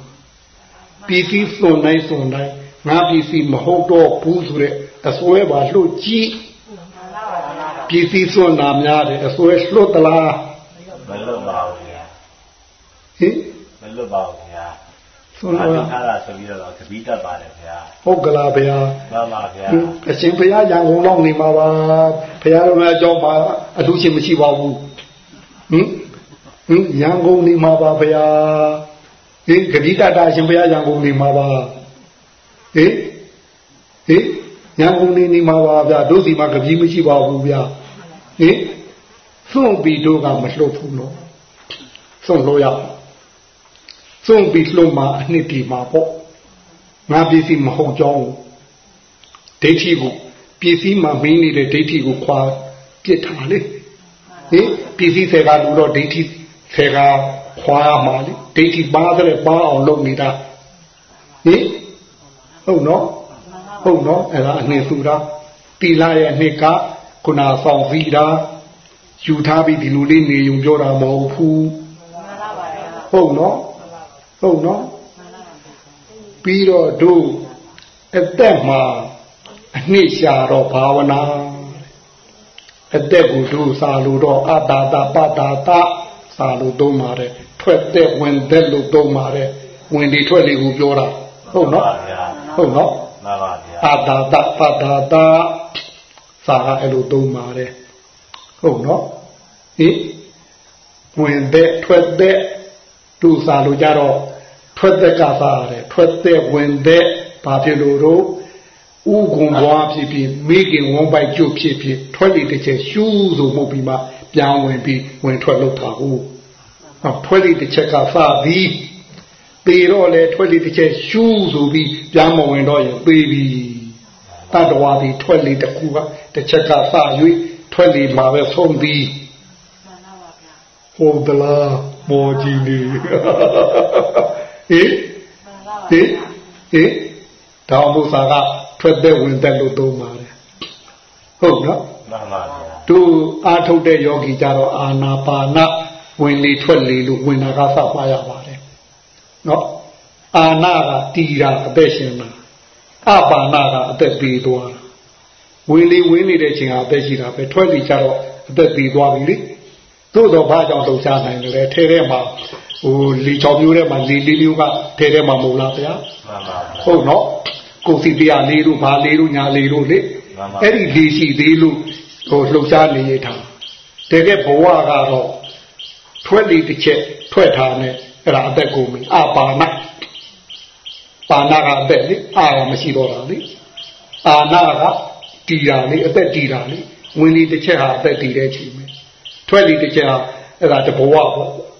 ပစ္စည်းစွန်တိုင်းစွန်တိုင်းငါပစ္စည်းမဟုတ်တော့ဘူးဆိုတဲ့အစွဲပါလွတ်ကြည့်ပစ္စည်းစွန်တာများတယ်အစွဲလွတ်သလားမလွတ်ပါဘူးဗျာဟင်မလွတ်ပါဘူးဗျာစွန်အတော့တိထားတာဆိုပြီးတော့ကပိတတ်ပါတယ်ဗျာဟုတ်ကလားဗျာမှန်ပါဗျာအရှင်ဘုရားရန်ကုန်လောက်နေမှာပါဘုရားတော်များအကြောင်းမှာအလူရှင်မရှိပါဘူးဟင်ဟင်ရန်ကုန်နေမှာပါဘုရား ဟင်ဂတိတတာရှင်ဘုရားရန်ကုန်နေမှာပါဟင်ဟင်ရန်ကုန်နေနေမှာပါဗျာတို့စီမှာဂတိမရှိပါဘူးဗျာဟင်စွန့်ပြီးတို့ကမလှုပ်ဘူးနော်စွန့်လို့ရအောင်စွန့်ပြီးလှုပ်မှာအနှစ်ဒီမှာပေါ့ငါပစ္စည်းမဟုတ်ကြောင်းဒိဋ္ဌိကိုပစ္စည်းမှာမင်းနေတဲ့ဒိဋ္ဌိကိုခွာပြစ်ထားလေဟင်ပစ္စည်းဆယ်ကလူတော့ဒိဋ္ဌိဆယ်က ခွာမှာလေဒိဋ္ဌိပါတဲ့ပါအောင်လုပ်နေတာဟင်ဟုတ်နော်ဟုတ်နော်အဲ့ဒါအနှစ်သူတာတီလာရဲ့နှစ်ကခုနဆောင်စီတာယူထားပြီးဒီလိုလေးနေုံပြောတာမဟုတ်ဘူးဟုတ်နော်ဟုတ်နော်ပြီးတော့တို့အသက်မှာအနှစ်ရှာတော့ဘာဝနာအသက်ကိုတို့စာလို့တော့အတာတာပတာတာစာလို့သုံးပါတယ် ထွက်သက်ဝင်သက်လို့သုံးပါတယ်ဝင်ဒီထွက်လေးကိုပြောတာဟုတ်နော်ဟုတ်နော်မှန်ပါဗျာအတာတာပတာတာစာကအဲ့လိုသုံးပါတယ်ဟုတ်နော်ဟင်ဝင်သက်ထွက်သက်တို့စာလို့ကြတော့ထွက်သက်ကစားရတယ်ထွက်သက်ဝင်သက်ဘာဖြစ်လို့တော့ဥကုံဘွားဖြစ်ဖြစ်မိခင်ဝန်းပိုက်ကျုပ်ဖြစ်ဖြစ်ထွက်လေတစ်ချက်ရှူးဆိုမှုပြီးမှပြောင်းဝင်ပြီးဝင်ထွက်လောက်တာဟုတ်ဟော ထွက်လေတစ်ချက်ကစသည်ပေတော့လေထွက်လေတစ်ချက်ရှူးဆိုပြီးပြောင်းမဝင်တော့ရင်ပေပြီတတဝါဒီထွက်လေတစ်ခုကတစ်ချက်ကစ၍ထွက်လေမှာပဲဆုံးသည်ဟုတ်သလားမောကြီးနေဟေးဟေးဟေးတောင်ဘုရားကထွက်သက်ဝင်သက်လို့သုံးပါတယ်ဟုတ်နော်မှန်ပါဗျာသူအာထုတ်တဲ့ယောဂီကြတော့အာနာပါန ဝင်လေထွက်လေလို့ဝင်တာကစပါရပါတယ်နော်အာနာကတီတာအသက်ရှင်တာအပါနာကအသက်သေးသွားတာဝင်လေဝင်နေတဲ့ချိန်ဟာအသက်ရှိတာပဲထွက်လေကြတော့အသက်သေးသွားပြီလေသို့တော့ဘာကြောင့်လှုပ်ရှားနိုင်လဲထဲထဲမှာဟိုလီချောင်မျိုးထဲမှာလီလေးမျိုးကထဲထဲမှာမဟုတ်လားဗျာမှန်ပါဟုတ်နော်ကိုစီတရားလေးတို့ဘာလေးတို့ညာလေးတို့လေအဲ့ဒီလေးရှိသေးလို့ဟိုလှုပ်ရှားနေရတာတကယ်ဘဝကတော့ ထွက်လေတစ်ချက်ထွက်ထားနဲ့အဲ့ဒါအသက်ကိုမင်းအပါဏပါဏကအသက်လေအာရမရှိတော့တာလေအာနာကတီတာလေအသက်တီတာလေဝင်လေတစ်ချက်ဟာအသက်တီတဲ့ချိန်ပဲထွက်လေတစ်ချက်ဟာအဲ့ဒါတဘဝပေါ့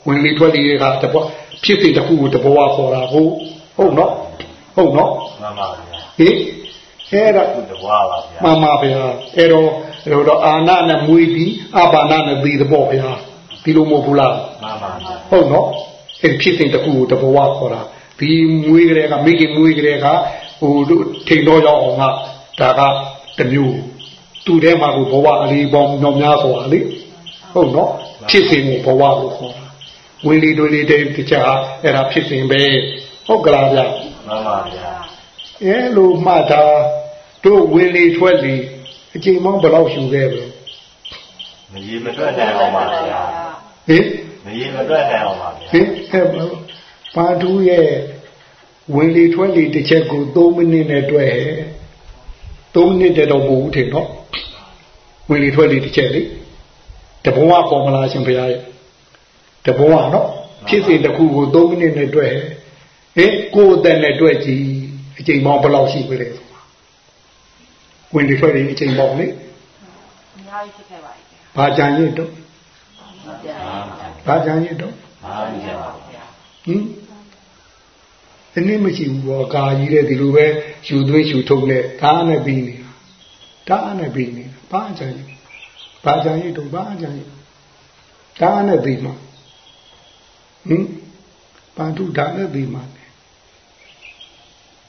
ဝင်လေထွက်လေကတဘဝဖြစ်စဉ်တစ်ခုကိုတဘဝခေါ်တာဟုတ်ဟုတ်နော်ဟုတ်နော်မှန်ပါဗျာဟင်အဲ့ဒါတဘွားပါဗျာမှန်ပါဗျာအဲ့တော့အဲ့တော့အာနာနဲ့မွေးပြီးအပါနာနဲ့ပြီးတဲ့ပေါ့ဗျာ ဒီလိုမဟုတ်ဘူးလားမှန်ပါဗျာဟုတ်နော်အဲ့ဖြစ်စဉ်တစ်ခုကိုတဘဝခေါ်တာဒီမွေးကလေးကမိခင်မွေးကလေးကဟိုတို့ထိန်တော်ရောက်အောင်ကဒါကတမျိုးသူ့ထဲမှာကိုဘဝအလေးပေါင်းမြောက်များဆိုတာလေဟုတ်နော်ဖြစ်စဉ်ကိုဘဝလို့ခေါ်တာဝင်လေတွေလေးတဲ့တခြားအဲ့ဒါဖြစ်စဉ်ပဲဟုတ်ကလားဗျာမှန်ပါဗျာအဲလိုမှတ်တာတို့ဝင်လေထွက်လေအချိန်မောင်းဘယ်လောက်ရှူခဲ့ပြီမရေမတွက်နိုင်အောင်ပါဗျာ ဟင်မရေမတွက်နိုင်အောင်ပါဗျာဟင်အဲပါတူးရဲ့ဝင်လေထွက်လေတစ်ချက်ကို3မိနစ်နဲ့တွဲ3မိနစ်တည်းတော့မဟုတ်ဘူးထင်တော့ဝင်လေထွက်လေတစ်ချက်လေတဘဝပေါ်မလားရှင်ဘုရားရဲ့တဘဝနော်ဖြစ်စဉ်တစ်ခုကို3မိနစ်နဲ့တွဲဟင်ကိုယ်အသက်နဲ့တွဲကြည့်အချိန်ပေါင်းဘယ်လောက်ရှိပြီလဲဝင်ဒီထွက်ဒီအချိန်ပေါင်းလေအများကြီးဖြစ်ခဲ့ပါပြီဘာကြံရည်တော့ ဘာကြံရည်တော့ဘာကြံပါဗျာဟင်ဒီနေ့မရှိဘူးဘောကာကြီးတဲ့ဒီလိုပဲယူသွင်းယူထုတ်နဲ့ဒါနဲ့ပြီးနေတာဒါနဲ့ပြီးနေတာဘာကြံရည်ဘာကြံရည်တော့ဘာကြံရည်ဒါနဲ့ပြီးမှာဟင်ဘာတို့ဒါနဲ့ပြီးမှာ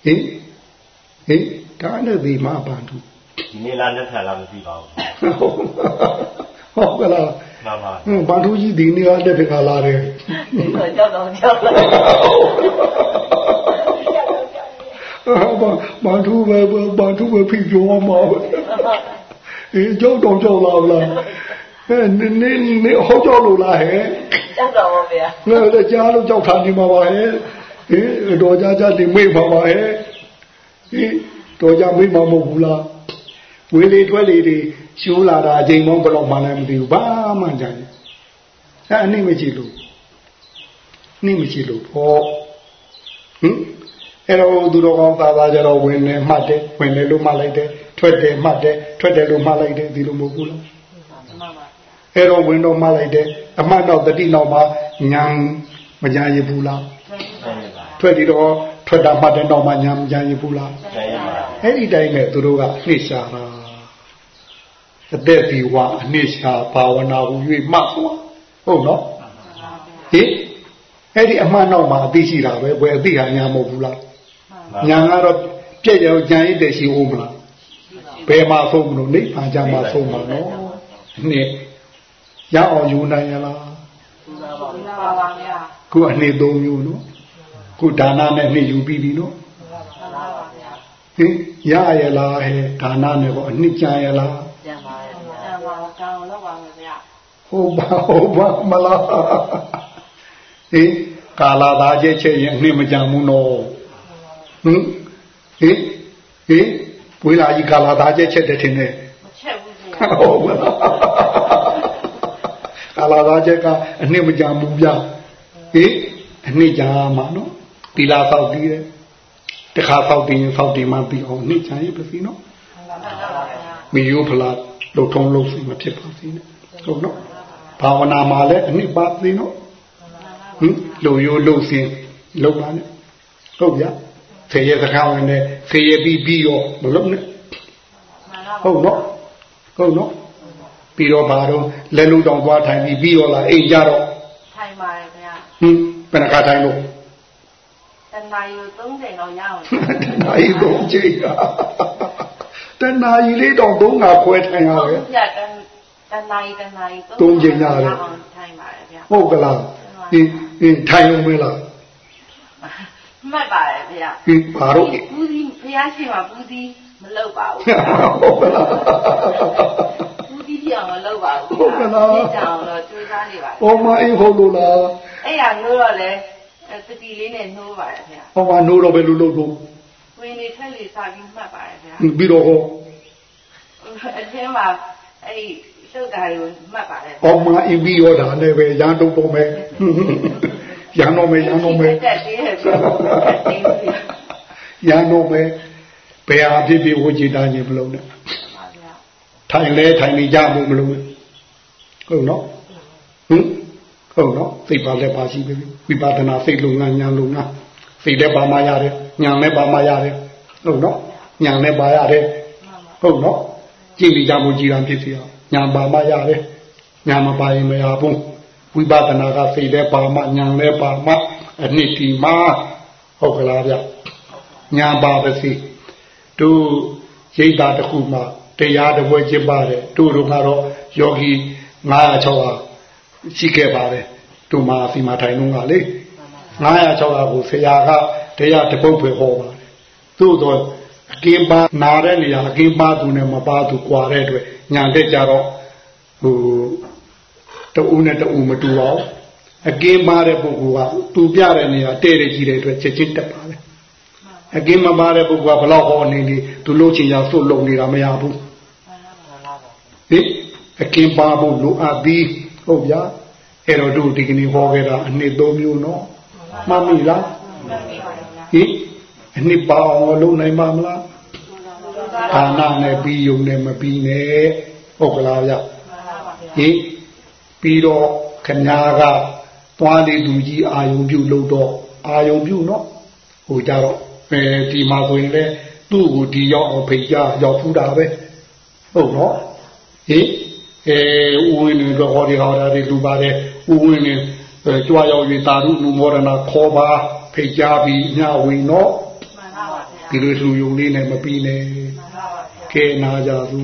ဟင်ဟင်ဒါနဲ့ဒီမှာပန်သူဒီနေ့လားလက်ထပ်လားမသိပါဘူးဟုတ်ကလား မှန်ပါဟင်ပန်သူကြီးဒီနေ့လက်ထပ်လာတယ်ကြောက်တော့ကြောက်လာဘာဘာသူပဲဘာသူပဲဖိပြောမှာအေးကြောက်တော့ကြောက်လာလားဟဲ့နင်းနင်းဟောကြောက်လို့လားဟဲ့ကြောက်တော့ပါဗျာငါလည်းကြားလို့ကြောက်တာနေမှာပါဟဲ့ဟင်တော်ကြကြနေမိမှာပါဟဲ့ဟင်တော်ကြမိမှာမဟုတ်ဘူးလားဝေးလေထွက်လေတွေ ရှိုးလာတာအချိန်မောင်းဘယ်တော့မှလည်းမသိဘူးဘာမှကြတယ်အဲအနည်းမကြည့်လို့နှိမကြည့်လို့ဟောဟင်အဲ့တော့သူတော်ကောင်းသာသာကြတော့ဝင်နေမှတ်တယ်ဝင်တယ်လို့မှတ်လိုက်တယ်ထွက်တယ်မှတ်တယ်ထွက်တယ်လို့မှတ်လိုက်တယ်ဒီလိုမဟုတ်ဘူးလားအဲ့တော့ဝင်တော့မှတ်လိုက်တယ်အမှတ်တော့တတိနောက်မှာညာမညာရဘူးလားထွက်ပြီးတော့ထွက်တာမှတ်တဲ့နောက်မှညာမညာရဘူးလားအဲ့ဒီတိုင်းနဲ့သူတို့ကနှိမ့်ရှာတာဟ အသက်ဒီဝအနှစ်ရှာဘာဝနာဟူ၍မှတ်သွားဟုတ်နော်ဟင်အဲ့ဒီအမှန်တော့မှအသိရှိတာပဲဘယ်အသိဟာညာမဟုတ်ဘူးလားညာကတော့ပြည့်ကြောင်ကြံရတဲ့ရှိဦးမလားဘယ်မှာဆုံးမလို့နိဗ္ဗာန်ကြမှာဆုံးမှာနော်နှစ်ရအောင်ယူနိုင်ရလားနာပါပါဗျာခုအနှစ်သုံးမျိုးနော်ခုဒါနနဲ့နှစ်ယူပြီးပြီနော်နာပါပါဗျာဟင်ရရလားဟဲ့ဒါနနဲ့ကိုအနှစ်ကြရလားကျန်ပါရဲ့ဗျာနာ ပါကောင်းလောက်ပါမယ်ဗျာဟုတ်ပါဟုတ်ပါမလားဟင်ကာလာသားချက်ချက်ရင်အနှစ်မကြဘူးနော်ဟင်ဟင်ဟင်ဝိလာကြီးကာလာသားချက်ချက်တဲ့ထင်တယ်မချက်ဘူးဗျာဟုတ်ပါလားကာလာသားချက်ကအနှစ်မကြဘူးဗျဟင်အနှစ်ကြမှာနော်တီလာသောက်ပြီးတယ်တခါသောက်ပြီးရင်သောက်ပြီးမှပြီးအောင်နှစ်ချင်ရပါစီနော်နာပါပါဗျာမိယိုဖလား လှုပ်ထုံးလှုပ်စီမဖြစ်ပါစေနဲ့ဟုတ်နော်ဘာဝနာမှာလည်းအနှစ်ပါသေးနော်ဟင်လူယိုလှုပ်စီလှုပ်ပါနဲ့ဟုတ်ဗျာဖေရစကားဝင်နဲ့ဖေရပြီးပြီးရောမလုပ်နဲ့ဟုတ်နော်ဟုတ်နော်ပြီးတော့ဘာတော့လက်လုံးတောင်သွားထိုင်ပြီးပြီးရောလာအိမ်ကြတော့ထိုင်ပါရဲ့ဗျာဟင်ဘယ်နှခါထိုင်လို့တနာယူ30တော့ရအောင်တနာရီတော့ချိန် တာတနာရီလေးတော့သုံးငါခွဲထိုင်ရဟုတ်ပဲဗျာတတနာယူတနာယူသုံးချိန်ရတယ်ထိုင်ပါရဲ့ဗျာဟုတ်ကလားဟင်ဟင်ထိုင်ရုံပဲလားမှတ်ပါရဲ့ဗျာဟင်ဘာတော့ဘူးဒီဘုရားရှင်မှာဘူးဒီမလုပ်ပါဘူးဟုတ်ကလားဘူးဒီပြောင်းမလုပ်ပါဘူးဟုတ်ကလားသိကြအောင်တော့ကြိုးစားနေပါဟောမအေးဟုတ်လို့လားအဲ့ရနိုးတော့လေတတိလေးနဲ့နှိုးပါရဲ့ဗျာဟောမနိုးတော့ပဲလို့လို့လို့ ဝင်နေထက်လေစာပြီးမှတ်ပါရဲ့ဗျာပြီးတော့ဟောအချင်းမှာအဲ့ဒီသုတ်တာကိုမှတ်ပါရဲ့ဟောမအင်းပြီးရောတာနဲ့ပဲရန်တုံပုံပဲရန်တော့မယ်ရန်တော့မယ်တက်သေးရဲ့ဗျာတက်သေးရဲ့ရန်တော့မယ်ဘယ်ဟာဖြစ်ဖြစ်ဝကြည်တာကြီးမလုံးနဲ့ပါဗျာထိုင်လဲထိုင်နေကြမှုမလုံးနဲ့ဟုတ်နော်ဟင်ဟုတ်နော်စိတ်ပါလဲပါရှိပြီဝိပဿနာစိတ်လုံငန်းညာလုံငန်းစိတ်လည်းပါမရတယ် ညာလည်းပါမရတယ်ဟုတ်နော်ညာလည်းပါရတယ်ဟုတ်နော်ကြည့်ပြီးကြမှုကြည်ရန်ဖြစ်စီအောင်ညာပါမရတယ်ညာမပါရင်မရဘူးဝိပဿနာကစိတ်လည်းပါမညာလည်းပါမအနှစ်ဒီမှာဟုတ်ကလားဗျညာပါပါစီတို့ရိတ်တာတစ်ခုမှတရားတစ်ပွဲကျင့်ပါတယ်တို့တို့ကတော့ယောဂီ900 600ရှိခဲ့ပါတယ်တို့မှာအစီမထိုင်လုံးကလေ900 600ကိုဆရာက တရားတစ်ပုတ်ပဲဟောပါတယ်သို့တော့အကင်းပါနာတဲ့နေရာအကင်းပါသူနဲ့မပါသူကွာတဲ့အတွက်ညာတက်ကြတော့ဟိုတူနဲ့တူမတူအောင်အကင်းပါတဲ့ပုဂ္ဂိုလ်ကသူပြတဲ့နေရာတဲ့တဲ့ကြီးတဲ့အတွက်ချက်ချင်းတက်ပါတယ်အကင်းမပါတဲ့ပုဂ္ဂိုလ်ကဘလောက်ဟောနေနေသူလို့ချင်ရစွတ်လုံနေတာမရဘူးဟင်အကင်းပါဖို့လိုအပ်ပြီးဟုတ်ဗျာအဲ့တော့တို့ဒီကနေ့ဟောခဲ့တာအနှစ်သုံးမျိုးနော်မှတ်မိလားမှတ်ပါရဲ့ဗျာ ဟင်အနှစ်ပါအောင်လုပ်နိုင်မှာမလားဌာနနဲ့ပြီးယုံနဲ့မပြီးနဲ့ဟုတ်ကလားဗျဟင်ပြီးတော့ခင်ဗျားကသွားလေလူကြီးအာယုံပြုတ်လို့တော့အာယုံပြုတ်နော်ဟိုကြတော့အဲဒီမှာဆိုရင်လေသူ့ကိုဒီရောက်အောင်ဖိတ်ကြရောက်ဖူးတာပဲဟုတ်နော်ဟင်အဲဦးဝင်းနေတော့ဟောဒီဟောတာဒီလူပါတယ်ဦးဝင်းနေကြွားရောက်ရင်တာရုလူမောရဏခေါ်ပါ ဖိတ်ကြပြီးညဝင်တော့မှန်ပါပါဗျာဒီလိုလူယုံလေးနဲ့မပြီးနဲ့မှန်ပါပါဗျာကဲနာကြသူ